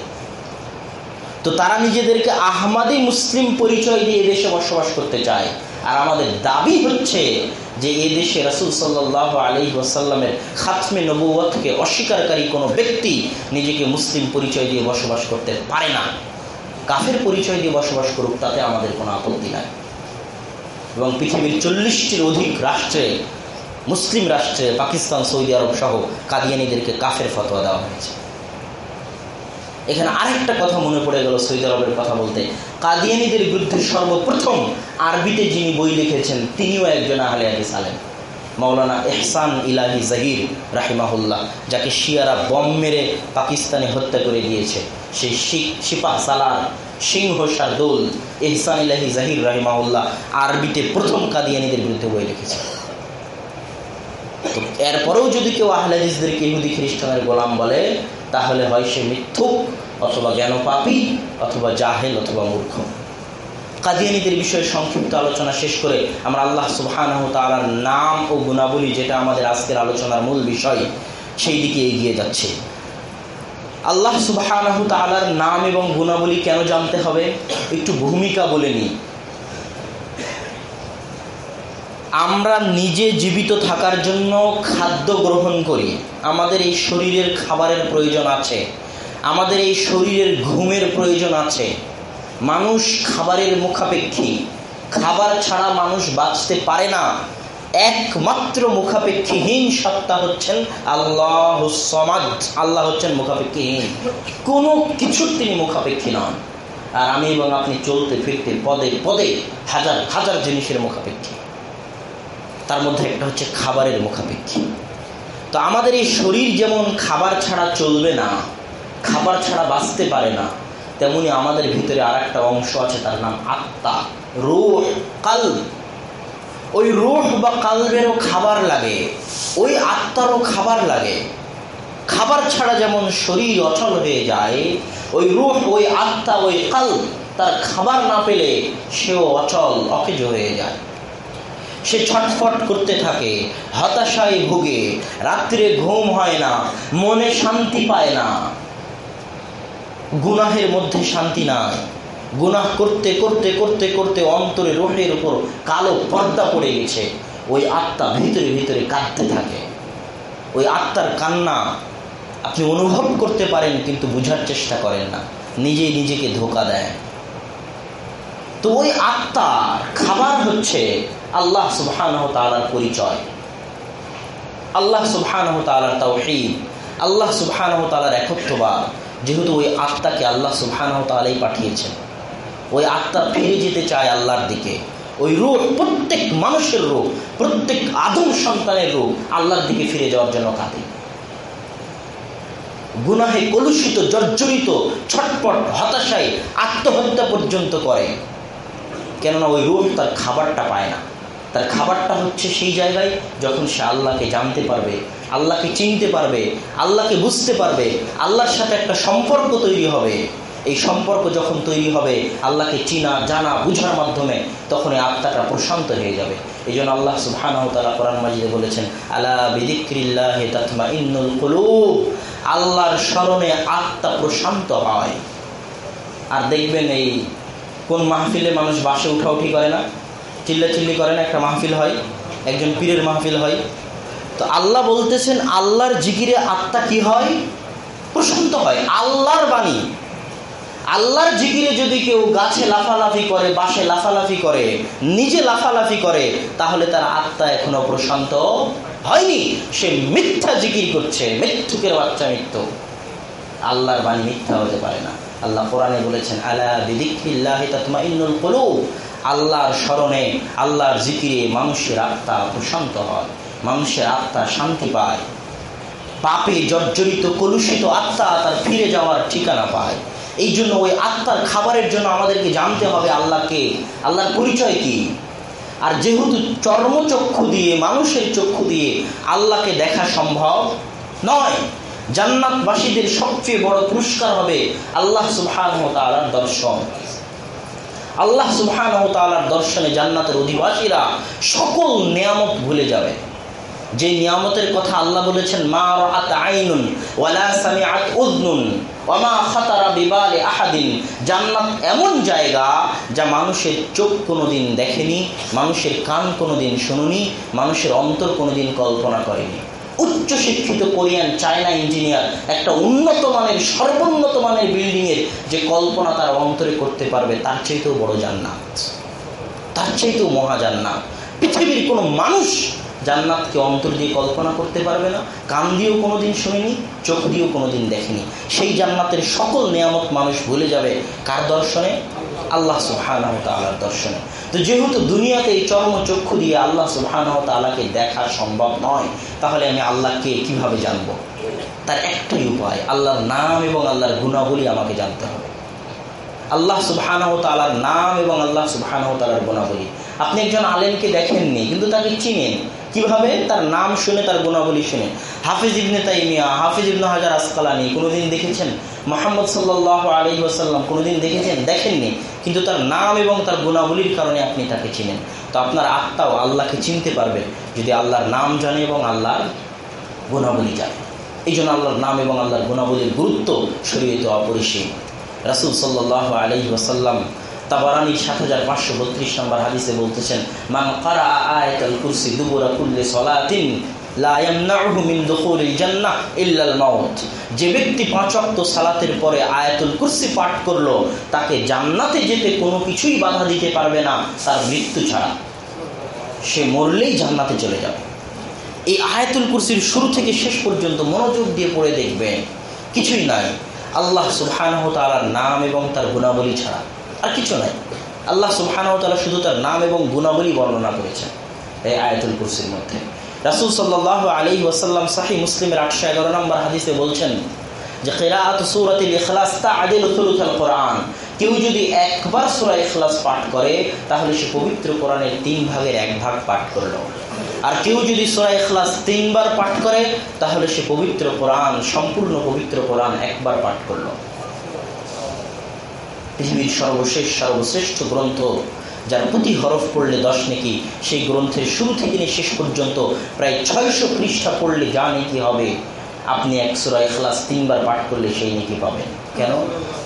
তো তারা নিজেদেরকে আহমাদি মুসলিম পরিচয় দিয়ে এদেশে বসবাস করতে চায়। আর আমাদের দাবি হচ্ছে যে এই দেশে রাসুল সাল্লাহ আলী ওয়াসাল্লামের খাতমে নবুয়তকে অস্বীকারী কোনো ব্যক্তি নিজেকে মুসলিম পরিচয় দিয়ে বসবাস করতে পারে না। কাফের পরিচয় দিয়ে বসবাস করুক, তাতে আমাদের কোনো আপত্তি নাই। এবং পৃথিবীর চল্লিশটির অধিক রাষ্ট্রে, মুসলিম রাষ্ট্রে, পাকিস্তান, সৌদি আরব সহ কাদিয়ানিদেরকে কাফের ফতোয়া দেওয়া হয়েছে। এখানে আরেকটা কথা মনে পড়ে গেল সৌদি আরবের কথা বলতে। কাদিয়ানিদের বিরুদ্ধে সর্বপ্রথম আরবিতে যিনি বই লিখেছেন, তিনিও একজন আহলে হাদিস আলেন মৌলানা এহসান ইলাহি জাহির রাহিমাহুল্লাহ, যাকে শিয়ারা বম মেরে পাকিস্তানে হত্যা করে দিয়েছে। সেই শিখ শিপা সালার সিংহ, শারদুল, এহসান ইলাহি জাহির রাহিমাহুল্লাহ আরবিতে প্রথম কাদিয়ানিদের বিরুদ্ধে বই লিখেছে। এরপরেও যদি কেউ আহলাদিসদেরকে ইহুদি খ্রিস্টানের গোলাম বলে তাহলে হয় সে মিথ্যুক অথবা জ্ঞানপাপী অথবা জাহেল অথবা মূর্খ। কাদিয়ানিদের বিষয়ে সংক্ষিপ্ত আলোচনা শেষ করে আমরা আল্লাহ সুবহান তালার নাম ও গুণাবলী যেটা আমাদের আজকের আলোচনার মূল বিষয়, সেই দিকে এগিয়ে যাচ্ছে। আল্লাহ সুবহান তালার নাম এবং গুণাবলী কেন জানতে হবে? একটু ভূমিকা বলে নিই। আমরা নিজে জীবিত থাকার জন্য খাদ্য গ্রহণ করি। আমাদের এই শরীরের খাবারের প্রয়োজন আছে। আমাদের এই শরীরের ঘুমের প্রয়োজন আছে। মানুষ খাবারের মুখাপেক্ষী। খাবার ছাড়া মানুষ বাঁচতে পারে না। একমাত্র মুখাপেক্ষীহীন সত্তা হচ্ছেন আল্লাহ সমাজ আল্লাহ হচ্ছেন মুখাপেক্ষীহীন। কোনো কিছুর তিনি মুখাপেক্ষী নন। আর আমি এবং আপনি চলতে ফিরতে পদে পদে হাজার হাজার জিনিসের মুখাপেক্ষী। তার মধ্যে একটা হচ্ছে খাবারের মুখাপেক্ষী। তো আমাদের এই শরীর যেমন খাবার ছাড়া চলবে না, খাবার ছাড়া বাঁচতে পারে না, তেমনি আমাদের ভিতরে আর একটা অংশ আছে তার নাম আত্মা, রোহ কাল ওই রোহ বা কালবেরও খাবার লাগে, ওই আত্মারও খাবার লাগে। খাবার ছাড়া যেমন শরীর অচল হয়ে যায়, ওই রুহ, ওই আত্মা, ওই কাল তার খাবার না পেলে সেও অচল, অকেজ হয়ে যায়। সে ছটফট করতে থাকে, হতাশায় ভুগে, রাত্রে ঘুম হয় না, মনে শান্তি পায় না। গুনাহের মধ্যে শান্তি নাই। গুনাহ করতে করতে করতে করতে অন্তরে রোহের উপর কালো পর্দা পড়ে গেছে। ওই আত্মা ভিতরে ভিতরে কাঁদতে থাকে। ওই আত্মার কান্না আপনি অনুভব করতে পারেন, কিন্তু বুঝার চেষ্টা করেন না। নিজেই নিজেকে ধোকা দেয়। তো ওই আত্মার খাবার হচ্ছে আল্লাহ সুবহান তালার পরিচয়। আল্লাহ সুবহানাহ তাআলার তাওহীদ। আল্লাহ সুবহানাহ তাআলার একত্ববাদ। যেহেতু ওই আত্মাকে আল্লাহ সুবহানাহ তাআলাই পাঠিয়েছেন। ওই আত্মা ফিরে যেতে চায় আল্লাহর দিকে। ওই রূপ, প্রত্যেক মানুষের রূপ, প্রত্যেক আদম সন্তানের রূপ আল্লাহর দিকে ফিরে যাওয়ার জন্য কাঁদে গুনাহে কলুষিত, জর্জরিত, ছটপট, হতাশায় আত্মহত্যা পর্যন্ত করে। কেননা ওই রূপ তার খাবারটা পায় না। তার খাবারটা হচ্ছে সেই জায়গায় যখন সে আল্লাহকে জানতে পারবে, আল্লাহকে চিনতে পারবে, আল্লাহকে বুঝতে পারবে, আল্লাহর সাথে একটা সম্পর্ক তৈরি হবে। এই সম্পর্ক যখন তৈরি হবে, আল্লাহকে চিনা, জানা, বুঝার মাধ্যমে তখন এই আত্মাটা প্রশান্ত হয়ে যাবে। এই জন্য আল্লাহ সুবহানাহু তাআলা কোরআন মাজিদে বলেছেন, আলা বিদিক্রিল্লাহি তাতমাইন্নুল কুলুব। আল্লাহর স্মরণে আত্মা প্রশান্ত হয়। আর দেখবেন এই কোন মাহফিলে মানুষ বাসে উঠাউঠি করে না? চিল্লা চিল্লি করে না একটা মাহফিল হয়, একজন পীরের মাহফিল হয়। তো আল্লাহ বলতেছেন, আল্লাহর জিকিরে আত্মা কি হয়? প্রশান্ত হয়, আল্লাহর বাণী। আল্লাহর জিকিরে যদি কেউ গাছে লাফালাফি করে, বাসে লাফালাফি করে, নিজে লাফালাফি করে, তাহলে তার আত্মা এখনও প্রশান্ত হয়নি। সে মিথ্যা জিকির করছে মৃত্যুকের বাচ্চা মৃত্যু। আল্লাহর বাণী মিথ্যা হতে পারে না। আল্লাহ কোরআনে বলেছেন, আলা বিদিক্রিল্লাহি তাতমাইন্নুল কুলুব। আল্লাহর স্মরণে, আল্লাহর জিকিরে মানুষের আত্মা প্রশান্ত হয়, মানুষের আত্মা শান্তি পায়। পাপে জর্জরিত, কলুষিত আত্মা তার ফিরে যাওয়ার ঠিকানা পায়। এই জন্য ওই আত্মার খাবারের জন্য আমাদেরকে জানতে হবে আল্লাহকে। আল্লাহর পরিচয় কি? আর যেহেতু চর্মচক্ষু দিয়ে, মানুষের চক্ষু দিয়ে আল্লাহকে দেখা সম্ভব নয়, জান্নাতবাসীদের সবচেয়ে বড় পুরস্কার হবে আল্লাহ সুবহান তালার দর্শন। আল্লাহ সুহান ও তালার দর্শনে জান্নাতের অধিবাসীরা সকল নিয়ামত ভুলে যাবে। যে নিয়ামতের কথা আল্লাহ বলেছেন, মা রাআত আইনুন ওয়ালা সামিআত উযনুন ওয়ামা খাতারা বিবালে আহাদিন। জান্নাত এমন জায়গা যা মানুষের চোখ কোনোদিন দেখেনি, মানুষের কান কোনোদিন শুনুনি, মানুষের অন্তর কোনোদিন কল্পনা করেনি। উচ্চ শিক্ষিত কোরিয়ান চায়না ইঞ্জিনিয়ার, একটা উন্নত মানের, সর্বোন্নত মানের বিল্ডিংয়ের যে কল্পনা তার অন্তরে করতে পারবে, তার চাইতেও বড় জান্নাত। তার চাইতেও মহা জান্নাত। পৃথিবীর কোনো মানুষ জান্নাতকে অন্তর দিয়ে কল্পনা করতে পারবে না, কান দিয়েও কোনোদিন শুনিনি, চোখ দিয়েও কোনোদিন দেখেনি। সেই জান্নাতের সকল নিয়ামত মানুষ ভুলে যাবে কার দর্শনে? আল্লাহ সুবহানাহু তাআলার দর্শনে। তো যেহেতু দুনিয়াতে এই চর্ম চক্ষু দিয়ে আল্লাহ সুবহানাহু তাআলাকে দেখা সম্ভব নয়, তাহলে আমি আল্লাহকে কীভাবে জানব? তার একটাই উপায়, আল্লাহর নাম এবং আল্লাহর গুণাবলী আমাকে জানতে হবে। আল্লাহ সুবহানাহু তাআলার নাম এবং আল্লাহ সুবহানাহু তাআলার গুণাবলী। আপনি একজন আলেমকে দেখেননি, কিন্তু তাকে চিনেন। কীভাবে? তার নাম শুনে, তার গুণাবলী শুনে। হাফিজ ইবনে তাইমিয়া, হাফিজ ইবনে হাজার আসকালানি কোনোদিন দেখেছেন? মোহাম্মদ সাল্লাহ আলী ওসাল্লাম কোনোদিন দেখেছেন? দেখেননি? কিন্তু তার নাম এবং তার গুণাবলীর কারণে আপনি তাকে চিনেন। তো আপনার আত্মাও আল্লাহকে চিনতে পারবে যদি আল্লাহর নাম জানে এবং আল্লাহর গুণাবলী জানে। এই জন্য আল্লাহর নাম এবং আল্লাহর গুণাবলীর গুরুত্ব শরীয়ত অপরিসীম রাসুল সাল্লাহ আলী ওসাল্লাম তাবারানি সাত হাজার পাঁচশো বত্রিশ নম্বর হাদিসে বলতেছেন, মান কারা আয়াতাল কুরসি দুবুরা কুল্লে সলাতিন যে ব্যক্তি পাঁচ ওয়াক্ত সালাতের পরে আয়াতুল কুরসি পাঠ করল, তাকে জান্নাতে যেতে কোনো কিছুই বাধা দিতে পারবে না তার মৃত্যু ছাড়া। সে মরলেই জান্নাতে চলে যাবে। এই আয়াতুল কুরসির শুরু থেকে শেষ পর্যন্ত মনোযোগ দিয়ে পড়ে দেখবেন, কিছুই নাই। আল্লাহ সুবহানাহু তাআলার নাম এবং তার গুণাবলী ছাড়া আর কিছু নাই। আল্লাহ সুবহানাহু তাআলা শুধু তার নাম এবং গুণাবলী বর্ণনা করেছেন এই আয়াতুল কুরসির মধ্যে। রাসূল সাল্লাল্লাহু আলাইহি ওয়াসাল্লাম সহিহ মুসলিমের 811 নম্বর হাদিসে বলছেন যে কিরাআত সূরাতুল ইখলাস তা'দিল সুলুসাল কোরআন। কেউ যদি একবার সূরা ইখলাস পাঠ করে, তাহলে সে পবিত্র কোরআনের তিন ভাগের এক ভাগ পাঠ করল আর কেউ যদি সূরা ইখলাস তিনবার পাঠ করে, তাহলে সে পবিত্র কোরআন, সম্পূর্ণ পবিত্র কোরআন একবার পাঠ করল। পৃথিবীর সর্বশেষ, সর্বশ্রেষ্ঠ গ্রন্থ যার প্রতি হরফ পড়লে দশ নেকি, সেই গ্রন্থের শুরু থেকে নিয়ে শেষ পর্যন্ত প্রায় ছয়শো পৃষ্ঠা পড়লে যা নেকি হবে, আপনি এক সুরা এখলাস তিনবার পাঠ করলে সেই নেকি পাবেন। কেন?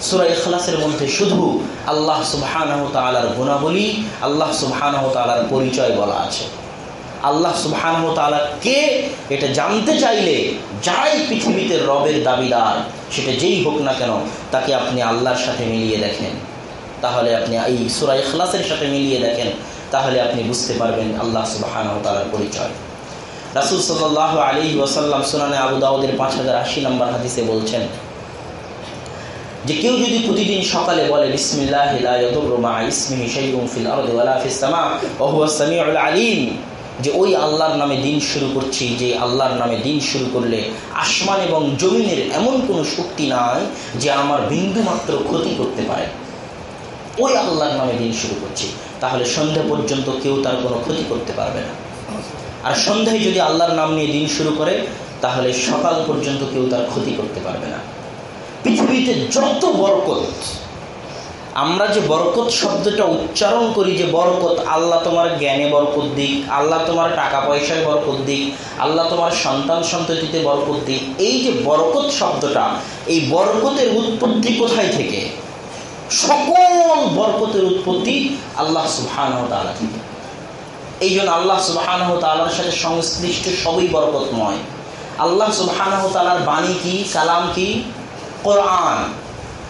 সুরা এখলাসের মধ্যে শুধু আল্লাহ সুবহানাহ তালার গুণাবলী, আল্লাহ সুবহানাহ তালার পরিচয় বলা আছে। আল্লাহ সুবহানাহ তালা কে? এটা জানতে চাইলে যাই পৃথিবীতে রবের দাবিদার, সেটা যেই হোক না কেন, তাকে আপনি আল্লাহর সাথে মিলিয়ে দেখেন। তাহলে আপনি এই সুরা ইখলাসের সাথে মিলিয়ে দেখেন, তাহলে আপনি বুঝতে পারবেন আল্লাহ সুবহানাহু তাআলার পরিচয়। রাসুল সাল্লাহ আলী ওয়াসাল্লাম সুনানে আবু দাউদের পাঁচ হাজার আশি নম্বর হাদিসে বলছেন, যে কেউ যদি প্রতিদিন সকালে বলে, বিসমিল্লাহ যে ওই আল্লাহর নামে দিন শুরু করছি, যে আল্লাহর নামে দিন শুরু করলে আসমান এবং জমিনের এমন কোনো শক্তি নাই যে আমার বিন্দু মাত্র ক্ষতি করতে পারে। ওই আল্লাহর নামে দিন শুরু করছি। তাহলে সন্ধ্যা পর্যন্ত কেউ তার কোনো ক্ষতি করতে পারবে না। আর সন্ধ্যায় যদি আল্লাহর নাম নিয়ে দিন শুরু করে, তাহলে সকাল পর্যন্ত কেউ তার ক্ষতি করতে পারবে না। পৃথিবীতে যত বরকত, আমরা যে বরকত শব্দটা উচ্চারণ করি, যে বরকত, আল্লাহ তোমার জ্ঞানে বরকত দিক, আল্লাহ তোমার টাকা পয়সায় বরকত দিক, আল্লাহ তোমার সন্তান সন্ততিতে বরকত দিক, এই যে বরকত শব্দটা, এই বরকতের উৎপত্তি কোথায় থেকে? সকল বরকতের উৎপত্তি আল্লাহ সুবহান এই জন্য আল্লাহ সুবহান তালার সাথে সংশ্লিষ্ট সবই বরকতময়। আল্লাহ সুবহান তালার বাণী কি, কালাম কি? কোরআন।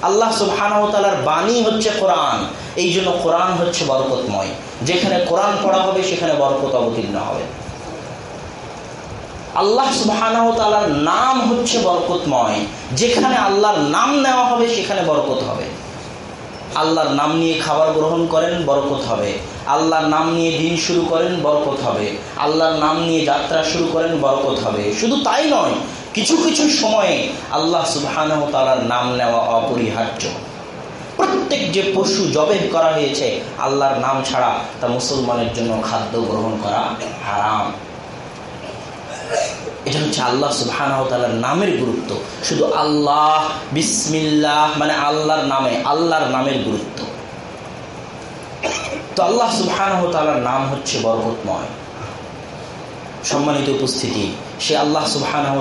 আল্লাহ সুবহানাহতালার বাণী হচ্ছে কোরআন। এই জন্য কোরআন হচ্ছে বরকতময়। যেখানে কোরআন পড়া হবে, সেখানে বরকত অবতীর্ণ হবে। আল্লাহ সুবহানাহতালার নাম হচ্ছে বরকতময়। যেখানে আল্লাহর নাম নেওয়া হবে, সেখানে বরকত হবে। আল্লাহর নাম নিয়ে খাবার গ্রহণ করেন, বরকত হবে। আল্লাহর নাম নিয়ে দিন শুরু করেন, বরকত হবে। আল্লাহর নাম নিয়ে যাত্রা শুরু করেন, বরকত হবে। শুধু তাই নয়, কিছু কিছু সময়ে আল্লাহ সুবহানাহ তালার নাম নেওয়া অপরিহার্য। প্রত্যেক যে পশু জবে করা হয়েছে, আল্লাহর নাম ছাড়া তা মুসলমানের জন্য খাদ্য গ্রহণ করা হারাম। এটা হচ্ছে আল্লাহ সুবহানাহ তালার নামের গুরুত্ব। শুধু আল্লাহ, বিসমিল্লাহ মানে আল্লাহর নামে, আল্লাহর নামের গুরুত্ব। তো আল্লাহ সুবহানাহ তালার নাম হচ্ছে বরকতময়। সম্মানিত উপস্থিতি, সে আল্লাহ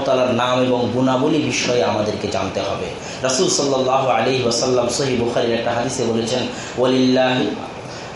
তালার নাম এবং গুণাবলী বিষয়ে আমাদেরকে জানতে হবে। রাসুল সাল্লাহ আলী ওসাল্লাম সহি বুখারির একটা হাদিসে বলেছেন ওলিল্লাহ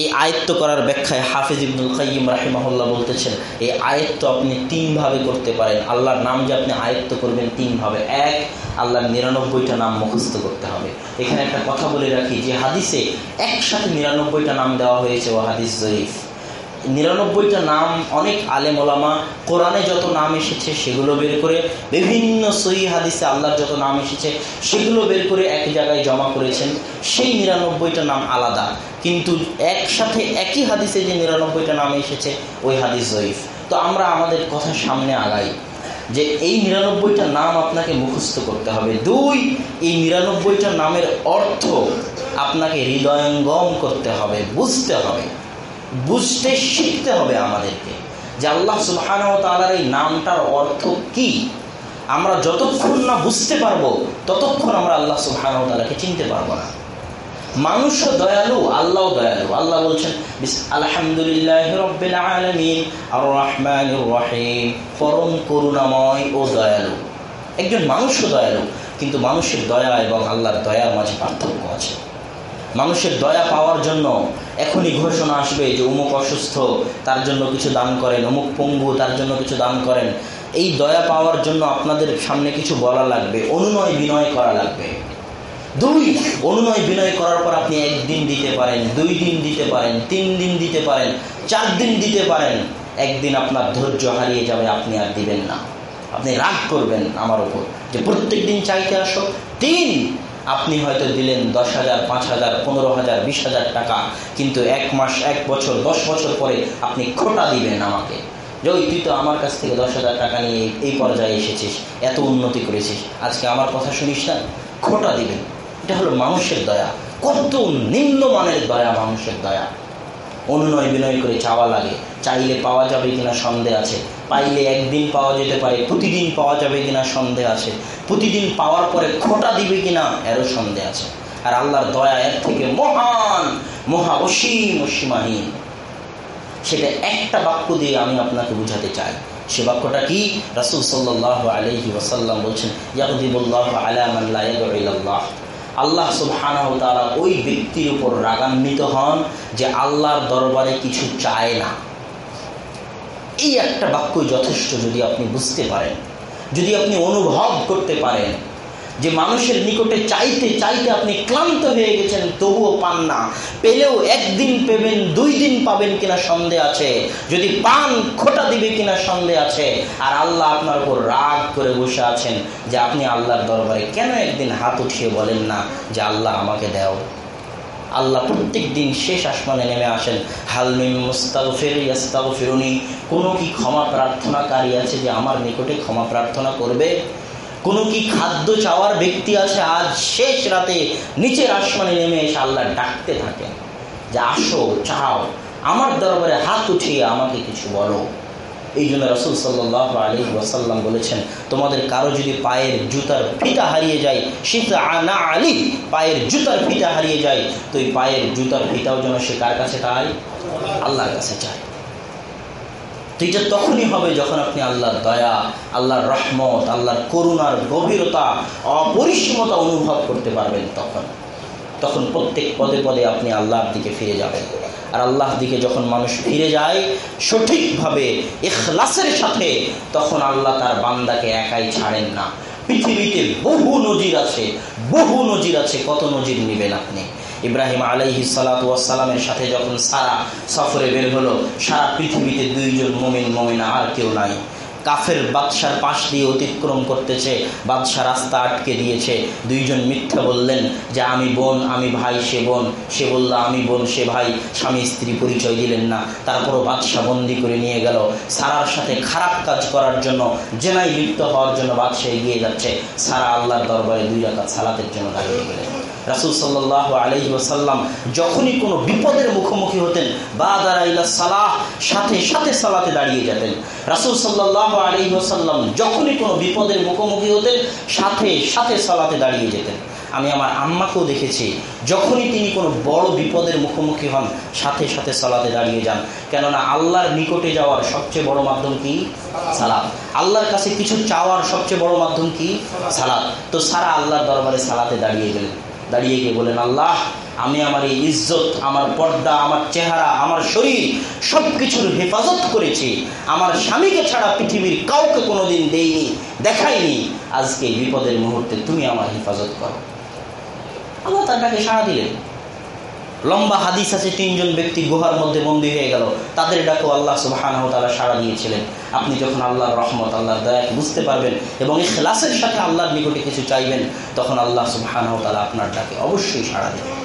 এই আয়ত্ত করার ব্যাখ্যায় হাফিজ ইবনুল কাইম রাহিমাহুল্লাহ বলতেছেন, এই আয়ত্ত আপনি তিনভাবে করতে পারেন। আল্লাহর নাম যে আপনি আয়ত্ত করবেন তিনভাবে। এক, আল্লাহর নিরানব্বইটা নাম মুখস্থ করতে হবে। এখানে একটা কথা বলে রাখি যে হাদিসে একসাথে নিরানব্বইটা নাম দেওয়া হয়েছে, ও হাদিস জয়ীফ। নিরানব্বইটা নাম অনেক আলেম ওলামা কোরআনে যত নাম এসেছে সেগুলো বের করে বিভিন্ন সহি হাদিসে আল্লাহর যত নাম এসেছে সেগুলো বের করে এক জায়গায় জমা করেছেন। সেই নিরানব্বইটা নাম আলাদা। কিন্তু একসাথে একই হাদিসে যে নিরানব্বইটা নাম এসেছে, ওই হাদিস জয়ীফ। তো আমরা আমাদের কথা সামনে আগাই যে এই নিরানব্বইটা নাম আপনাকে মুখস্থ করতে হবে। দুই, এই নিরানব্বইটা নামের অর্থ আপনাকে হৃদয়ঙ্গম করতে হবে, বুঝতে হবে। বুঝতে শিখতে হবে আমাদেরকে যে আল্লাহ সুবহানাহু তাআলার এই নামটার অর্থ কি। আমরা যতক্ষণ না বুঝতে পারব, ততক্ষণ আমরা আল্লাহ সুবহানাহু তাআলাকে চিনতে পারব না। মানুষ দয়ালু আল্লাহ দয়ালু। আল্লাহ বলছেন আলহামদুলিল্লাহ রব্বিল পরম করুণাময় ও দয়ালু। একজন মানুষও দয়ালু, কিন্তু মানুষের দয়া এবং আল্লাহর দয়ার মাঝে পার্থক্য আছে। মানুষের দয়া পাওয়ার জন্য এখনই ঘোষণা আসবে যে অমুক অসুস্থ, তার জন্য কিছু দান করেন। অমুক পঙ্গু, তার জন্য কিছু দান করেন। এই দয়া পাওয়ার জন্য আপনাদের সামনে কিছু বলা লাগবে অনুনয় বিনয় করা লাগবে। দুই, অনুনয় বিনয় করার পর আপনি একদিন দিতে পারেন, দুই দিন দিতে পারেন, তিন দিন দিতে পারেন, চার দিন দিতে পারেন, একদিন আপনার ধৈর্য হারিয়ে যাবে, আপনি আর দিবেন না। আপনি রাগ করবেন আমার উপর যে প্রত্যেক দিন চাইতে আসো। তিন, আপনি হয়তো দিলেন দশ হাজার, পাঁচ হাজার, পনেরো হাজার, বিশ হাজার টাকা, কিন্তু এক মাস, এক বছর, দশ বছর পরে আপনি খোটা দিবেন আমাকে। যে ওই তুই তো আমার কাছ থেকে দশ হাজার টাকা নিয়ে এই পর্যায়ে এসেছিস, এত উন্নতি করেছিস। আজকে আমার কথা শুনিস না? খোটা দিবেন। এটা হলো মানুষের দয়া। কত নিম্নমানের দয়া মানুষের দয়া। অনুনয় বিনয় করে চাওয়া লাগে। চাইলে পাওয়া যাবে কিনা সন্দেহ আছে। পাইলে একদিন পাওয়া যেতে পারে, প্রতিদিন পাওয়া যাবে কিনা সন্দেহ আছে। প্রতিদিন পাওয়ার পরে খোটা দিবে কিনা, এরও সন্দেহ আছে। আর আল্লাহর দয়া এর থেকে মহান, মহা অসীম, অসীমাহীন। সেটা একটা বাক্য দিয়ে আমি আপনাকে বুঝাতে চাই। সে বাক্যটা কি? রাসুল সাল্লাহ আলহি ওসাল্লাম বলছেন, ইয়াকুদিবুল্লাহ আলামাল্লাহ আল্লাহ সুবহানাহু তারা ওই ব্যক্তির উপর রাগান্বিত হন যে আল্লাহর দরবারে কিছু চায় না। এই একটা বাক্যই যথেষ্ট যদি আপনি বুঝতে পারেন, যদি আপনি অনুভব করতে পারেন। যে মানুষের নিকটে চাইতে চাইতে আপনি ক্লান্ত হয়ে গেছেন, তবুও পান না। পেলেও একদিন পেবেন, দুই দিন পাবেন কিনা সন্দেহ আছে। যদি পান, খোটা দিবে কিনা সন্দেহ আছে। আর আল্লাহ আপনার উপর রাগ করে বসে আছেন যে আপনি আল্লাহর দরবারে কেন একদিন হাত উঠিয়ে বলেন না যে আল্লাহ আমাকে দেও? আল্লাহ প্রত্যেক দিন শেষ আসমানে নেমে আসেন। হালমিম মুস্তাগফির, ইয়াস্তাগফিরুনি। কোনো কি ক্ষমা প্রার্থনাকারী আছে যে আমার নিকটে ক্ষমা প্রার্থনা করবে? কোনো কি খাদ্য চাওয়ার ব্যক্তি আছে? আজ শেষ রাতে নিচের আসমানে নেমে এসে আল্লাহ ডাকতে থাকেন। যে আসো, চাও, আমার দরবারে হাত উঠিয়ে আমাকে কিছু বলো। এই জন্য রসুল সাল্লাহ আলী ওয়াসাল্লাম বলেছেন, তোমাদের কারও যদি পায়ের জুতার ফিতা হারিয়ে যায় সীতা আনা আলী, পায়ের জুতার ফিতা হারিয়ে যায়, তো এই পায়ের জুতার ফিতাও যেন সে কার কাছে চায়? আল্লাহর কাছে চায়। তো এটা তখনই হবে যখন আপনি আল্লাহর দয়া, আল্লাহর রহমত, আল্লাহর করুণার গভীরতা, অপরিসীমতা অনুভব করতে পারবেন তখন। তখন প্রত্যেক পদে পদে আপনি আল্লাহর দিকে ফিরে যাবেন। আর আল্লাহর দিকে যখন মানুষ ফিরে যায় সঠিকভাবে এখলাসের সাথে, তখন আল্লাহ তার বান্দাকে একাই ছাড়েন না। পৃথিবীতে বহু নজির আছে, বহু নজির আছে, কত নজির নেবেন আপনি? ইব্রাহিম আলাইহি সালাতামের সাথে যখন সারা সফরে বের হলো, সারা পৃথিবীতে দুইজন মমিন, মমিনা আর কেউ নাই। কাফের বাদশার পাশ দিয়ে অতিক্রম করতেছে, বাদশাহ রাস্তা আটকে দিয়েছে। দুইজন মিথ্যা বললেন যে, আমি বোন, আমি ভাই, সে বোন। সে বলল, আমি বোন, সে ভাই। স্বামী, স্ত্রী পরিচয় দিলেন না। তারপরও বাদশাহ বন্দি করে নিয়ে গেল। সারার সাথে খারাপ কাজ করার জন্য জেনাই লিপ্ত হওয়ার জন্য বাদশাহ এগিয়ে যাচ্ছে। সারা আল্লাহর দরবারে দুই রাখা সালাতের জন্য দাঁড়িয়ে গেলেন। রাসুল সাল্লাহ আলহি ওসাল্লাম যখনই কোনো বিপদের মুখোমুখি হতেন বা দাঁড়াইলা সালাহ, সাথে সাথে সালাতে দাঁড়িয়ে যেতেন। রাসুল সাল্লাহ আলহি ওসাল্লাম যখনই কোনো বিপদের মুখোমুখি হতেন, সাথে সাথে সালাতে দাঁড়িয়ে যেতেন। আমি আমার আম্মাকেও দেখেছি, যখনই তিনি কোনো বড় বিপদের মুখোমুখি হন, সাথে সাথে সালাতে দাঁড়িয়ে যান। কেননা আল্লাহর নিকটে যাওয়ার সবচেয়ে বড় মাধ্যম কি? সালাদ আল্লাহর কাছে কিছু চাওয়ার সবচেয়ে বড় মাধ্যম কি? সালাদ তো সারা আল্লাহর দরবারে সালাতে দাঁড়িয়ে গেলেন। দাঁড়িয়ে গিয়ে বলেন আল্লাহ, আমি আমার এই ইজ্জত, আমার পর্দা, আমার চেহারা, আমার শরীর সব কিছুর হেফাজত করেছি। আমার স্বামীকে ছাড়া পৃথিবীর কাউকে কোনোদিন দেইনি, দেখাইনি। আজকে বিপদের মুহূর্তে তুমি আমার হেফাজত করো। আল্লাহ তার ডাকে সাড়া দিলেন। লম্বা হাদিস আছে, তিনজন ব্যক্তি গুহার মধ্যে বন্দী হয়ে গেল। তাদের ডাকেও আল্লাহ সুবাহানহ তারা সাড়া দিয়েছিলেন। আপনি যখন আল্লাহর রহমত, আল্লাহর দয়াকে বুঝতে পারবেন এবং এই খেলাসের সাথে আল্লাহর নিকটে কিছু চাইবেন, তখন আল্লাহ সুবাহানহ তালা আপনার ডাকে অবশ্যই সাড়া দেবেন।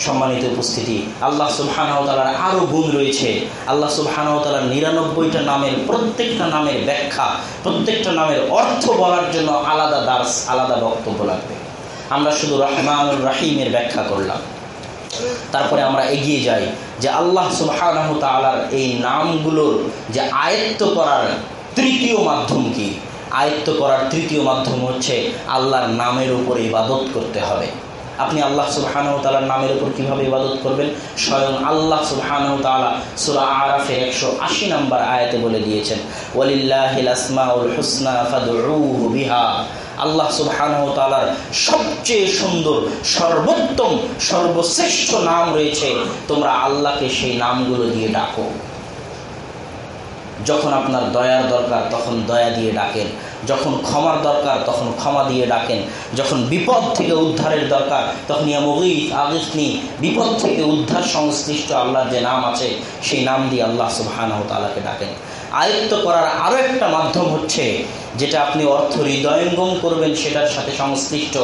সম্মানিত উপস্থিতি, আল্লাহ সুবহানাহু তাআলার আরও গুণ রয়েছে। আল্লাহ সুবহানাহু তাআলার নিরানব্বইটা নামের, প্রত্যেকটা নামের ব্যাখ্যা, প্রত্যেকটা নামের অর্থ বলার জন্য আলাদা দাস আলাদা বক্তব্য লাগবে। আমরা শুধু রহমানুর রাহিমের ব্যাখ্যা করলাম। তারপরে আমরা এগিয়ে যাই যে আল্লাহ সুবহানাহু তাআলার এই নামগুলোর যে আয়ত্ত করার তৃতীয় মাধ্যম কি? আয়ত্ত করার তৃতীয় মাধ্যম হচ্ছে আল্লাহর নামের উপর ইবাদত করতে হবে। আপনি আল্লাহ সুবহানাহু তাআলার নামের উপর কীভাবে ইবাদত করবেন? স্বয়ং আল্লাহ সুবহানাহু তাআলা সূরা আরাফের 180 নম্বর আয়াতে বলে দিয়েছেন আসমাউল হুসনা ফাদউহু বিহা। আল্লাহ সুবহানাহু সবচেয়ে সুন্দর, সর্বোত্তম, সর্বশ্রেষ্ঠ নাম রয়েছে, তোমরা আল্লাহকে সেই নামগুলো দিয়ে ডাকো। যখন আপনার দয়ার দরকার, তখন দয়া দিয়ে ডাকেন। যখন ক্ষমার দরকার, তখন ক্ষমা দিয়ে ডাকেন। যখন বিপদ থেকে উদ্ধারের দরকার, তখন ইয়ামগিস আগিসনি বিপদ থেকে উদ্ধার সংশ্লিষ্ট আল্লাহর যে নাম আছে, সেই নাম দিয়ে আল্লাহ সুবহানাহু তাআলাকে ডাকেন। আয়ত্ত করার আরও একটা মাধ্যম হচ্ছে যেটা আপনি অর্থ হৃদয়ঙ্গম করবেন, সেটার সাথে সংশ্লিষ্ট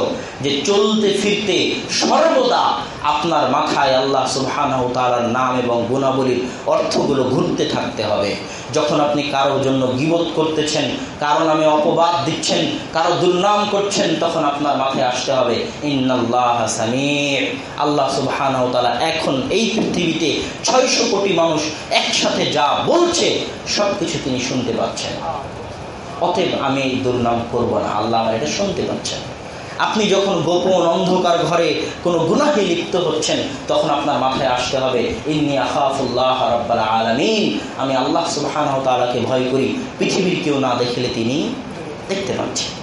যে চলতে ফিরতে সর্বদা আপনার মাথায় আল্লাহ সুবহানাহু তাআলার নাম এবং গুণাবলীর অর্থগুলো ঘুরতে থাকতে হবে। যখন আপনি কারোর জন্য গিবত করতেছেন, কারও নামে অপবাদ দিচ্ছেন, কারও দুর্নাম করছেন, তখন আপনার মাথায় আসতে হবে, ইন্নাল্লাহ সামির আল্লাহ সুবহানাহু তাআলা এখন এই পৃথিবীতে ছয়শো কোটি মানুষ একসাথে যা বলছে সব কিছু তিনি শুনতে পাচ্ছেন। অতএব আমি এই দুর্নাম করব না। আল্লাহ আমার এটা শুনতে পাচ্ছেন। আপনি যখন গোপন অন্ধকার ঘরে কোনো গুনাহে লিপ্ত হচ্ছেন, তখন আপনার মাথায় আসতে হবে, ইন্নি আহাফুল্লাহ রব্বাল আলমিন। আমি আল্লাহ সুলহান তালাকে ভয় করি, পৃথিবীর কেউ না দেখলে তিনি দেখতে পাচ্ছেন।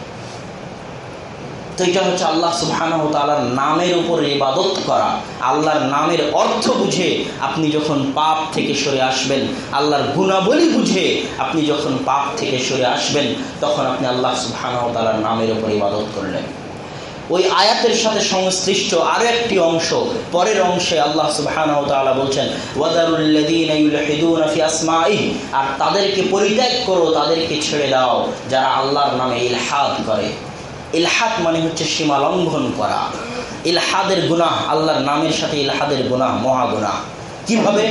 তো এটা হচ্ছে আল্লাহ সুবহানাহু তাআলার নামের উপর ইবাদত করা। আল্লাহর নামের অর্থ বুঝে আপনি যখন পাপ থেকে সরে আসবেন, আল্লাহর গুণাবলী বুঝে আপনি যখন পাপ থেকে সরে আসবেন, তখন আপনি আল্লাহ সুবহানাহু তাআলার নামের উপর ইবাদত করলেন। ওই আয়াতের সাথে সংশ্লিষ্ট আরও একটি অংশ, পরের অংশে আল্লাহ সুবহানাহু বলছেন আর তাদেরকে পরিত্যাগ করো, তাদেরকে ছেড়ে দাও, যারা আল্লাহর নামে ইলহাদ করে। ইলহাদ মানে হচ্ছে সীমা লঙ্ঘন করা ইলহাদের গুনাহ আল্লাহর নামের সাথে ইলহাদের গুনাহ মহা গুনাহ কিভাবে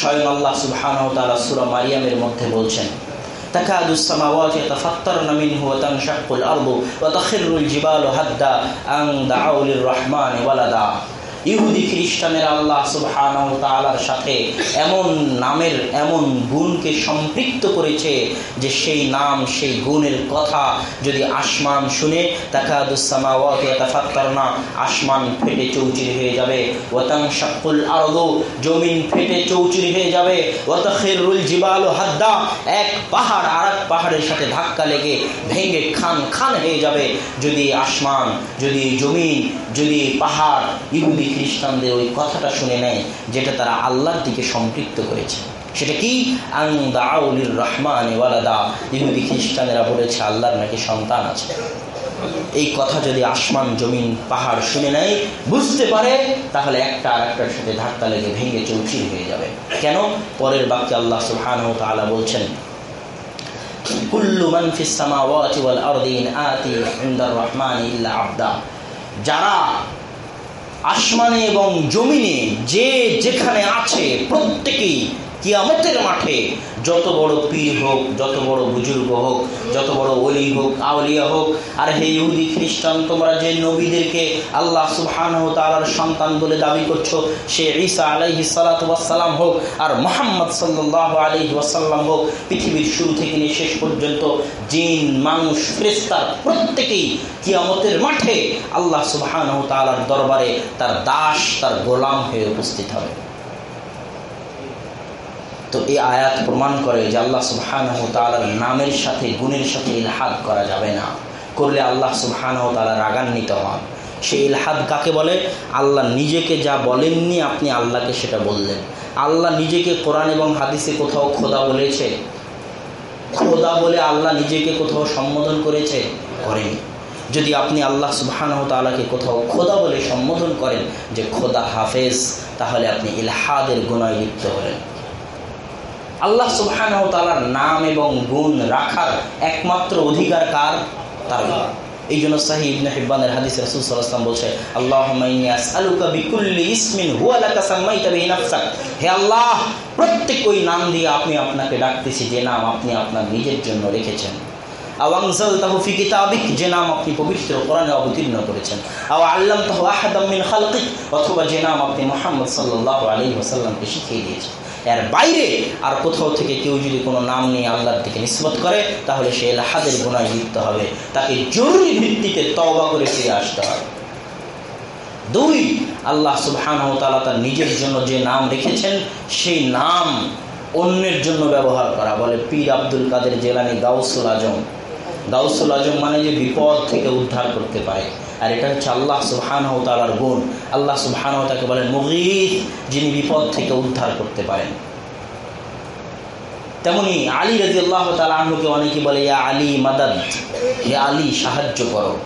স্বয়ং আল্লাহ সুবহানাহু তাআলা সূরা মারিয়ামের মধ্যে বলছেন تكاد السماوات يتفطرن منه وتنشق الأرض وتخر الجبال هدا أن دعوا للرحمن ولدا ইহুদি খ্রিস্টানের আল্লাহ সুবহানাহু সাথে এমন নামের, এমন গুণকে সম্পৃক্ত করেছে যে সেই নাম, সেই গুণের কথা যদি আসমান শুনে তাকাদুসামাওয়াতি ইয়াতাফাত্তারনা, আসমান ফেটে চৌচির হয়ে যাবে। ওয়াতানশাক্কুল আরদু, জমিন ফেটে চৌচির হয়ে যাবে। ওয়াতাখিরুল জিবালু হাদ্দা, এক পাহাড় আরেক পাহাড়ের সাথে ধাক্কা লেগে ভেঙে খান খান হয়ে যাবে। যদি আসমান, যদি জমিন যদি পাহাড় ইহুদি খ্রিস্টানদের ওই কথাটা শুনে নেয়, যেটা তারা আল্লাহর দিকে সম্পৃক্ত করেছে। সেটা কি? আউলির রহমান ওয়ালাদা। ইহুদি খ্রিস্টানেরা বলেছে, আল্লাহর নাকি সন্তান আছে। এই কথা যদি আসমান, জমিন, পাহাড় শুনে নেয়, বুঝতে পারে, তাহলে একটা আর একটার সাথে ধাক্কা লেগে ভেঙে চৌচির হয়ে যাবে। কেন? পরের বাক্যে আল্লাহ সুবহান তাআলা বলছেন, কুল্লু মান ফিস সামাওয়াতি ওয়াল আরদি ইন আতি ইনদার রহমান ইল্লা আবদা। যারা আসমানে এবং জমিনে যে যেখানে আছে প্রত্যেকেই কিয়ামতের মাঠে যত বড় পীর হোক, যত বড় বুজুর্গ হোক, যত বড় অলি হোক, আউলিয়া হোক, আর হে ইহুদি খ্রিস্টান, তোমরা যে নবীদেরকে আল্লাহ সুবহানাহ তাআলার সন্তান বলে দাবি করছ, সে ঈসা আলাইহি সালাম হোক আর মোহাম্মদ সাল্লাল্লাহু আলাইহি ওয়াসাল্লাম হোক, পৃথিবীর শুরু থেকে নিয়ে শেষ পর্যন্ত জিন, মানুষ, ফেরেশতার প্রত্যেকেই কিয়ামতের মাঠে আল্লাহ সুবহানাহু তাআলার দরবারে তার দাস, তার গোলাম হয়ে উপস্থিত হবে। তো এই আয়াত প্রমাণ করে যে আল্লাহ সুবহানাহু তাআলার নামের সাথে, গুণের সাথে ইলহাদ করা যাবে না। করলে আল্লাহ সুবহানাহু তাআলা রাগান্বিত হন। সেই ইলহাদ কাকে বলে? আল্লাহ নিজেকে যা বলেননি আপনি আল্লাহকে সেটা বললেন। আল্লাহ নিজেকে কোরআন এবং হাদিসে কোথাও খোদা বলেছে? খোদা বলে আল্লাহ নিজেকে কোথাও সম্বোধন করেছে? করেনি। যদি আপনি আল্লাহ সুবহানাহু তাআলাকে কোথাও খোদা বলে সম্বোধন করেন যে খোদা হাফেজ, তাহলে আপনি ইলহাদের গুণায় লিপ্ত হলেন। আল্লাহ সুবহানাহু তালার নাম এবং গুণ রাখার একমাত্র অধিকার কার? তার এই জন্য সাহি ইবনে হিব্বানের হাদিস রাসূল সাল্লাল্লাহু আলাইহি বলছে, আল্লাহুম্মা ইন্নী আসআলুকা বিকুল্লি ইসমিন হুয়া লাকা সাম্মাইতা বিহি নাফসাক। হে আল্লাহ, প্রত্যেক ওই নাম দিয়ে আপনি আপনাকে ডাকতেছি, যে নাম আপনি আপনার নিজের জন্য রেখেছেন। আওয়াংজালতাহু ফি কিতাবিক, যে নাম আপনি পবিত্র কোরআনে অবতীর্ণ করেছেন। আও আল্লামতাহু আহাদাম মিন খালকিক, অথবা যে নাম আপনি মুহাম্মদ সাল্লাল্লাহু আলাইহি ওয়াসাল্লামকে শিখিয়ে দিয়েছেন। এর বাইরে আর কোথাও থেকে কেউ যদি কোনো নাম নিয়ে আল্লাহর দিকে নিষ্পত করে, তাহলে সে এলাহাদের গুণায় লিপ্ত হবে। তাকে জরুরি ভিত্তিতে তওবা করে ফিরে আসতে হবে। দুই, আল্লাহ সুবহান তালা তার নিজের জন্য যে নাম রেখেছেন, সেই নাম অন্যের জন্য ব্যবহার করা। বলে পীর আব্দুল কাদের জেলানি গাউসুল আজম। গাউসুল আজম মানে যে বিপদ থেকে উদ্ধার করতে পারে। আর এটা হচ্ছে আল্লাহ সুবহান তালার গুণ। আল্লাহ সুবহান তাকে বলেন মুগিদ যিনি বিপদ থেকে উদ্ধার করতে পারেন। তেমনি আলী রাজি আল্লাহ তালকে অনেকে বলে, ইয়া আলী মাদাদ হে আলী, সাহায্য করো।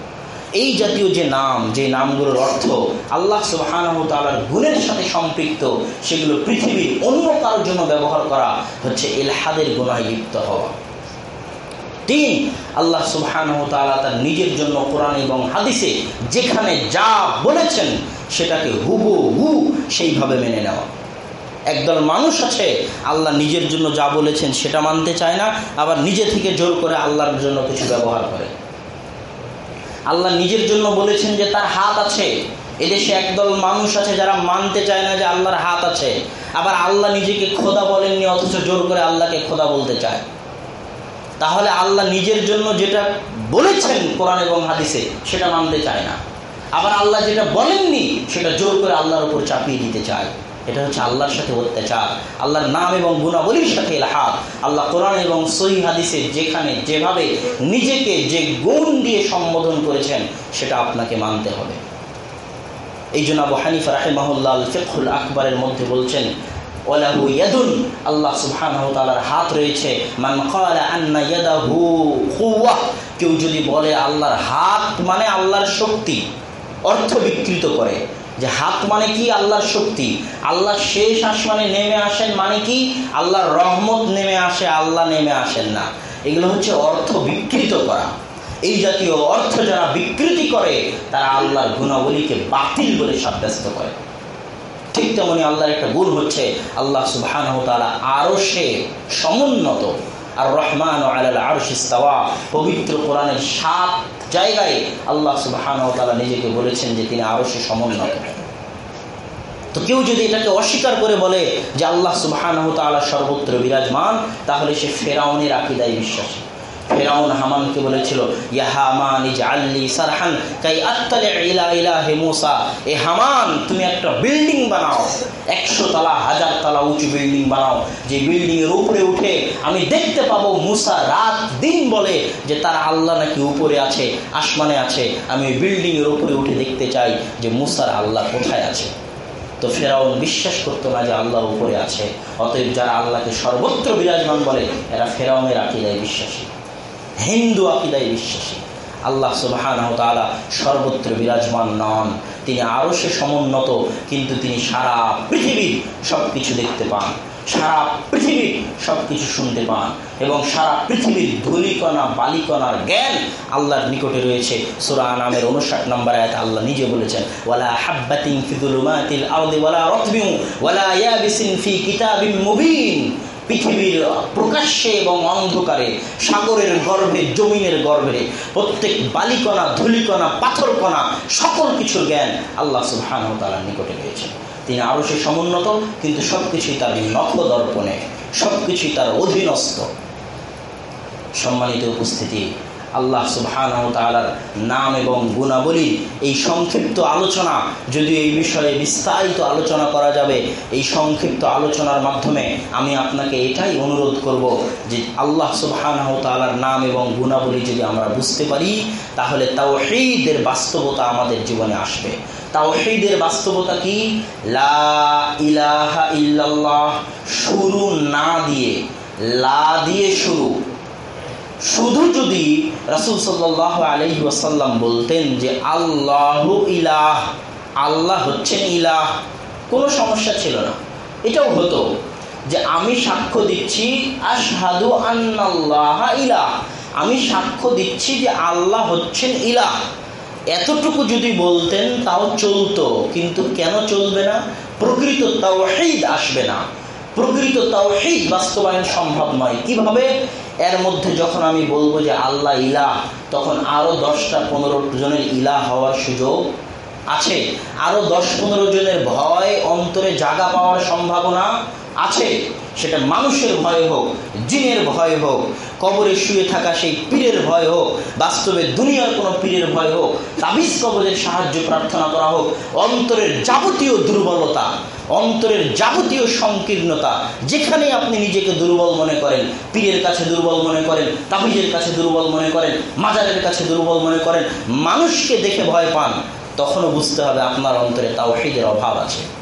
এই জাতীয় যে নাম, যে নামগুলোর অর্থ আল্লাহ সুবহান তালার গুণের সাথে সম্পৃক্ত, সেগুলো পৃথিবীর অন্য কারোর জন্য ব্যবহার করা হচ্ছে এলহাদের গুণায় লিপ্ত হওয়া। তিন আল্লাহ সুবহান তালা তার নিজের জন্য কোরআন এবং হাদিসে যেখানে যা বলেছেন সেটাকে হুবু হু সেইভাবে মেনে নেওয়া। একদল মানুষ আছে, আল্লাহ নিজের জন্য যা বলেছেন সেটা মানতে চায় না, আবার নিজে থেকে জোর করে আল্লাহর জন্য কিছু ব্যবহার করে। আল্লাহ নিজের জন্য বলেছেন যে তার হাত আছে। এদেশে একদল মানুষ আছে যারা মানতে চায় না যে আল্লাহর হাত আছে। আবার আল্লাহ নিজেকে খোদা বলেননি, অথচ জোর করে আল্লাহকে খোদা বলতে চায়। তাহলে আল্লাহ নিজের জন্য যেটা বলেছেন কোরআন এবং হাদিসে, সেটা মানতে চায় না। আবার আল্লাহ যেটা বলেননি, সেটা জোর করে আল্লাহর উপর চাপিয়ে দিতে চায়। এটা হচ্ছে আল্লাহর সাথে অত্যাচার। আল্লাহর নাম এবং গুণাবলীর সাথে এলাহাদ। আল্লাহ কোরআন এবং সহি হাদিসে যেখানে যেভাবে নিজেকে যে গুণ দিয়ে সম্বোধন করেছেন, সেটা আপনাকে মানতে হবে। এই জন্য আবু হানিফা রাহেমাহুল্লাহ ফিকুল আকবরের মধ্যে বলছেন ওলাহু ইয়াদুন। আল্লাহ সুবহানাহু তাআলার হাত রয়েছে। মান ক্বালা আন্না ইয়াদাহু কুওয়া। কেউ যদি বলে আল্লাহর হাত মানে আল্লাহর শক্তি, অর্থ বিকৃত করে। যে হাত মানে কি? আল্লাহর শক্তি। আল্লাহ শেষ আসমানে নেমে আসেন মানে কি? আল্লাহর রহমত নেমে আসে, আল্লাহ নেমে আসেন না। এগুলো হচ্ছে অর্থ বিকৃত করা। এই জাতীয় অর্থ যারা বিকৃতি করে, তারা আল্লাহর গুণাবলীকে বাতিল বলে সাব্যস্ত করে। ঠিক তেমনি আল্লাহর একটা গুণ হচ্ছে আল্লাহ সুবাহ আরও সে সমুন্নত। আর রহমান পবিত্র কোরআনের সাত জায়গায় আল্লাহ সুবাহ নিজেকে বলেছেন যে তিনি আরও সে সমুন্নত। তো কেউ যদি এটাকে অস্বীকার করে বলে যে আল্লাহ সুবাহ সর্বত্র বিরাজমান, তাহলে সে ফেরাউনের আকিদায় বিশ্বাসী। ফেরাউন হামানকে বলেছিল, ইয়া হামান সারহান কাই আত্তালে ইলাহে মুসা। এ হামান, তুমি একটা বিল্ডিং বানাও। একশো তালা, হাজার তালা উঁচু বিল্ডিং বানাও। যে বিল্ডিং এর উপরে উঠে আমি দেখতে পাবো মুসা রাত দিন বলে যে তার আল্লাহ নাকি উপরে আছে, আসমানে আছে। আমি ওই বিল্ডিং এর উপরে উঠে দেখতে চাই যে মুসার আল্লাহ কোথায় আছে। তো ফেরাউন বিশ্বাস করতো না যে আল্লাহ উপরে আছে। অতএব যারা আল্লাহকে সর্বত্র বিরাজমান বলে, এরা ফেরাউনের আকিদায় বিশ্বাসী। হিন্দু আকিদায় বিশ্বাসী। আল্লাহ সুবাহ সর্বত্র বিরাজমান নন। তিনি আরও সে সমুন্নত, কিন্তু তিনি সারা পৃথিবীর সব কিছু দেখতে পান। সারা পৃথিবীর সব কিছু শুনতে পান। এবং সারা পৃথিবীর ধুলিকণা, বালিকণার জ্ঞান আল্লাহর নিকটে রয়েছে। সুরা নামের উনষাট নম্বর আয়াত আল্লাহ নিজে বলেছেন, ওয়ালা হাব্বাতিন আরদি ওয়ালা রতবিউ ওয়ালা ইয়াবিসিন ফি কিতাবিম মুবিন। পৃথিবীর প্রকাশ্যে এবং অন্ধকারে, সাগরের গর্ভে, জমিনের গর্ভে, প্রত্যেক বালিকণা, ধুলিকণা, পাথরকণা, সকল কিছুর জ্ঞান আল্লাহ ও তালার নিকটে রয়েছে। তিনি আরও সে সমুন্নত, কিন্তু সব কিছুই তার নখ দর্পণে সব কিছুই তার অধীনস্থ। সম্মানিত উপস্থিতি আল্লাহ সুবহান নাম এবং গুণাবলী, এই সংক্ষিপ্ত আলোচনা যদি এই বিষয়ে বিস্তারিত আলোচনা করা যাবে, এই সংক্ষিপ্ত আলোচনার মাধ্যমে আমি আপনাকে এটাই অনুরোধ করব যে আল্লাহ সুবহান তালার নাম এবং গুণাবলী যদি আমরা বুঝতে পারি, তাহলে তাও সেইদের বাস্তবতা আমাদের জীবনে আসবে। তাও সেইদের বাস্তবতা কি? লা ইলাহা শুরু না দিয়ে, লা দিয়ে শুরু। শুধু যদি রাসুল সাল্লাহ আলহি ওয়াসাল্লাম বলতেন যে আল্লাহ ইলাহ, আল্লাহ হচ্ছেন ইলাহ, কোনো সমস্যা ছিল না। এটাও হতো যে আমি সাক্ষ্য দিচ্ছি, আশহাদু আন্নাল্লাহ ইলাহ। আমি সাক্ষ্য দিচ্ছি যে আল্লাহ হচ্ছেন ইলাহ। এতটুকু যদি বলতেন তাও চলতো, কিন্তু কেন চলবে না? প্রকৃত তাও আসবে না। প্রকৃত তাও বাস্তবায়ন সম্ভব নয়। কীভাবে? এর মধ্যে যখন আমি বলব যে আল্লাহ ইলাহ, তখন আরও দশটা পনেরো জনের ইলাহ হওয়ার সুযোগ আছে। আরও দশ পনেরো জনের ভয়, অন্তরে জাগা পাওয়ার সম্ভাবনা আছে। সেটা মানুষের ভয় হোক, জিনের ভয় হোক কবরে শুয়ে থাকা সেই পীরের ভয় হোক, বাস্তবে দুনিয়ার কোনো পীরের ভয় হোক, তাবিজ কবরের সাহায্য প্রার্থনা করা হোক, অন্তরের যাবতীয় দুর্বলতা, অন্তরের যাবতীয় সংকীর্ণতা যেখানে আপনি নিজেকে দুর্বল মনে করেন, পীরের কাছে দুর্বল মনে করেন, তাবিজের কাছে দুর্বল মনে করেন, মাজারের কাছে দুর্বল মনে করেন, মানুষকে দেখে ভয় পান, তখনও বুঝতে হবে আপনার অন্তরে তাওহিদের অভাব আছে।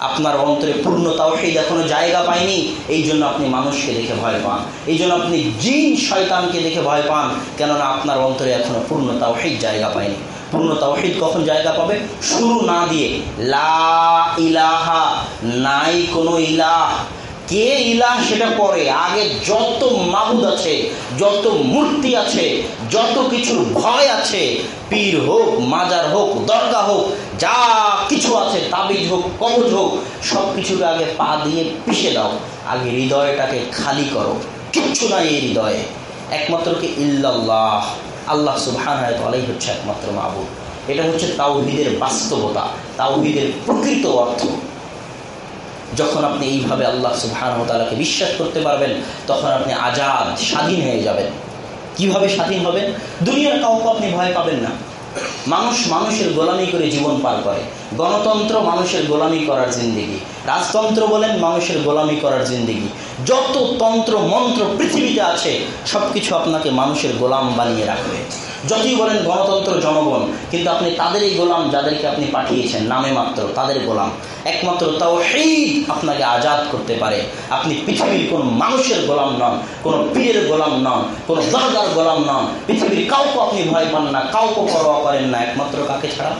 আপনার অন্তরে পূর্ণ তাওহিদ এখনও জায়গা পায়নি, এই জন্য আপনি মানুষকে দেখে ভয় পান। এই জন্য আপনি জিন শয়তানকে দেখে ভয় পান, কেননা আপনার অন্তরে এখনও পূর্ণ তাওহিদ জায়গা পায়নি। পূর্ণ তাওহিদ কখন জায়গা পাবে? শুরু না দিয়ে, লা ইলাহা, নাই কোনো ইলাহ কে ইলাহ সেটা পরে আগে যত মাবুদ আছে, যত মূর্তি আছে, যত কিছুর ভয় আছে, পীর হোক, মাজার হোক, দরগা হোক, যা কিছু আছে, তাবিজ হোক, কবজ হোক সব কিছুকে আগে পা দিয়ে পিষে দাও। আগে হৃদয়টাকে খালি করো। কিচ্ছু নাই এই হৃদয়ে। একমাত্র কি ইল্লাল্লাহ? আল্লাহ সুবহান আলাই হচ্ছে একমাত্র মাবুদ। এটা হচ্ছে তাওহিদের বাস্তবতা, তাওহিদের প্রকৃত অর্থ। যখন আপনি এইভাবে আল্লাহ সুবাহানতালাকে বিশ্বাস করতে পারবেন, তখন আপনি আজাদ, স্বাধীন হয়ে যাবেন। কীভাবে স্বাধীন হবেন? দুনিয়ার কাউকে আপনি ভয় পাবেন না। মানুষ মানুষের গোলামি করে জীবন পার করে। গণতন্ত্র মানুষের গোলামি করার জিন্দিগি। রাজতন্ত্র বলেন মানুষের গোলামি করার জিন্দিগি। যত তন্ত্র, মন্ত্র পৃথিবীতে আছে সব কিছু আপনাকে মানুষের গোলাম বানিয়ে রাখবে। যতই বলেন গণতন্ত্র জনগণ, কিন্তু আপনি তাদেরই গোলাম যাদেরকে আপনি পাঠিয়েছেন, নামে মাত্র তাদের গোলাম। একমাত্র তাও আপনাকে আজাদ করতে পারে। আপনি পৃথিবীর কোন মানুষের গোলাম নন, কোন পীরের গোলাম নন, কোনো দরগার গোলাম নন। পৃথিবীর কাউকে আপনি ভয় পান না, কাউকে পরোয়া করেন না, একমাত্র কাকে ছাড়া?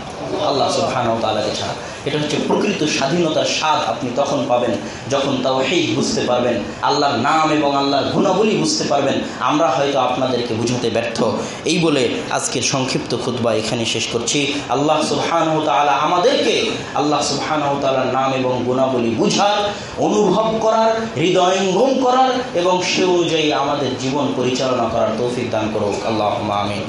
আল্লাহ সুবহান তালাকে ছাড়া। এটা হচ্ছে প্রকৃত স্বাধীনতার স্বাদ আপনি তখন পাবেন, যখন তাও সেই বুঝতে পারবেন, আল্লাহর নাম এবং আল্লাহর গুণাবলী বুঝতে পারবেন। আমরা হয়তো আপনাদেরকে বুঝাতে ব্যর্থ। এই বলে আজকের সংক্ষিপ্ত খুতবা এখানে শেষ করছি। আল্লাহ সুবহান তালা আমাদেরকে, আল্লাহ সুবহান ও তালার নাম এবং গুণাবলী বুঝার, অনুভব করার হৃদয়ঙ্গম করার এবং সে অনুযায়ী আমাদের জীবন পরিচালনা করার তৌফিক দান করুক। আল্লাহ আমিন।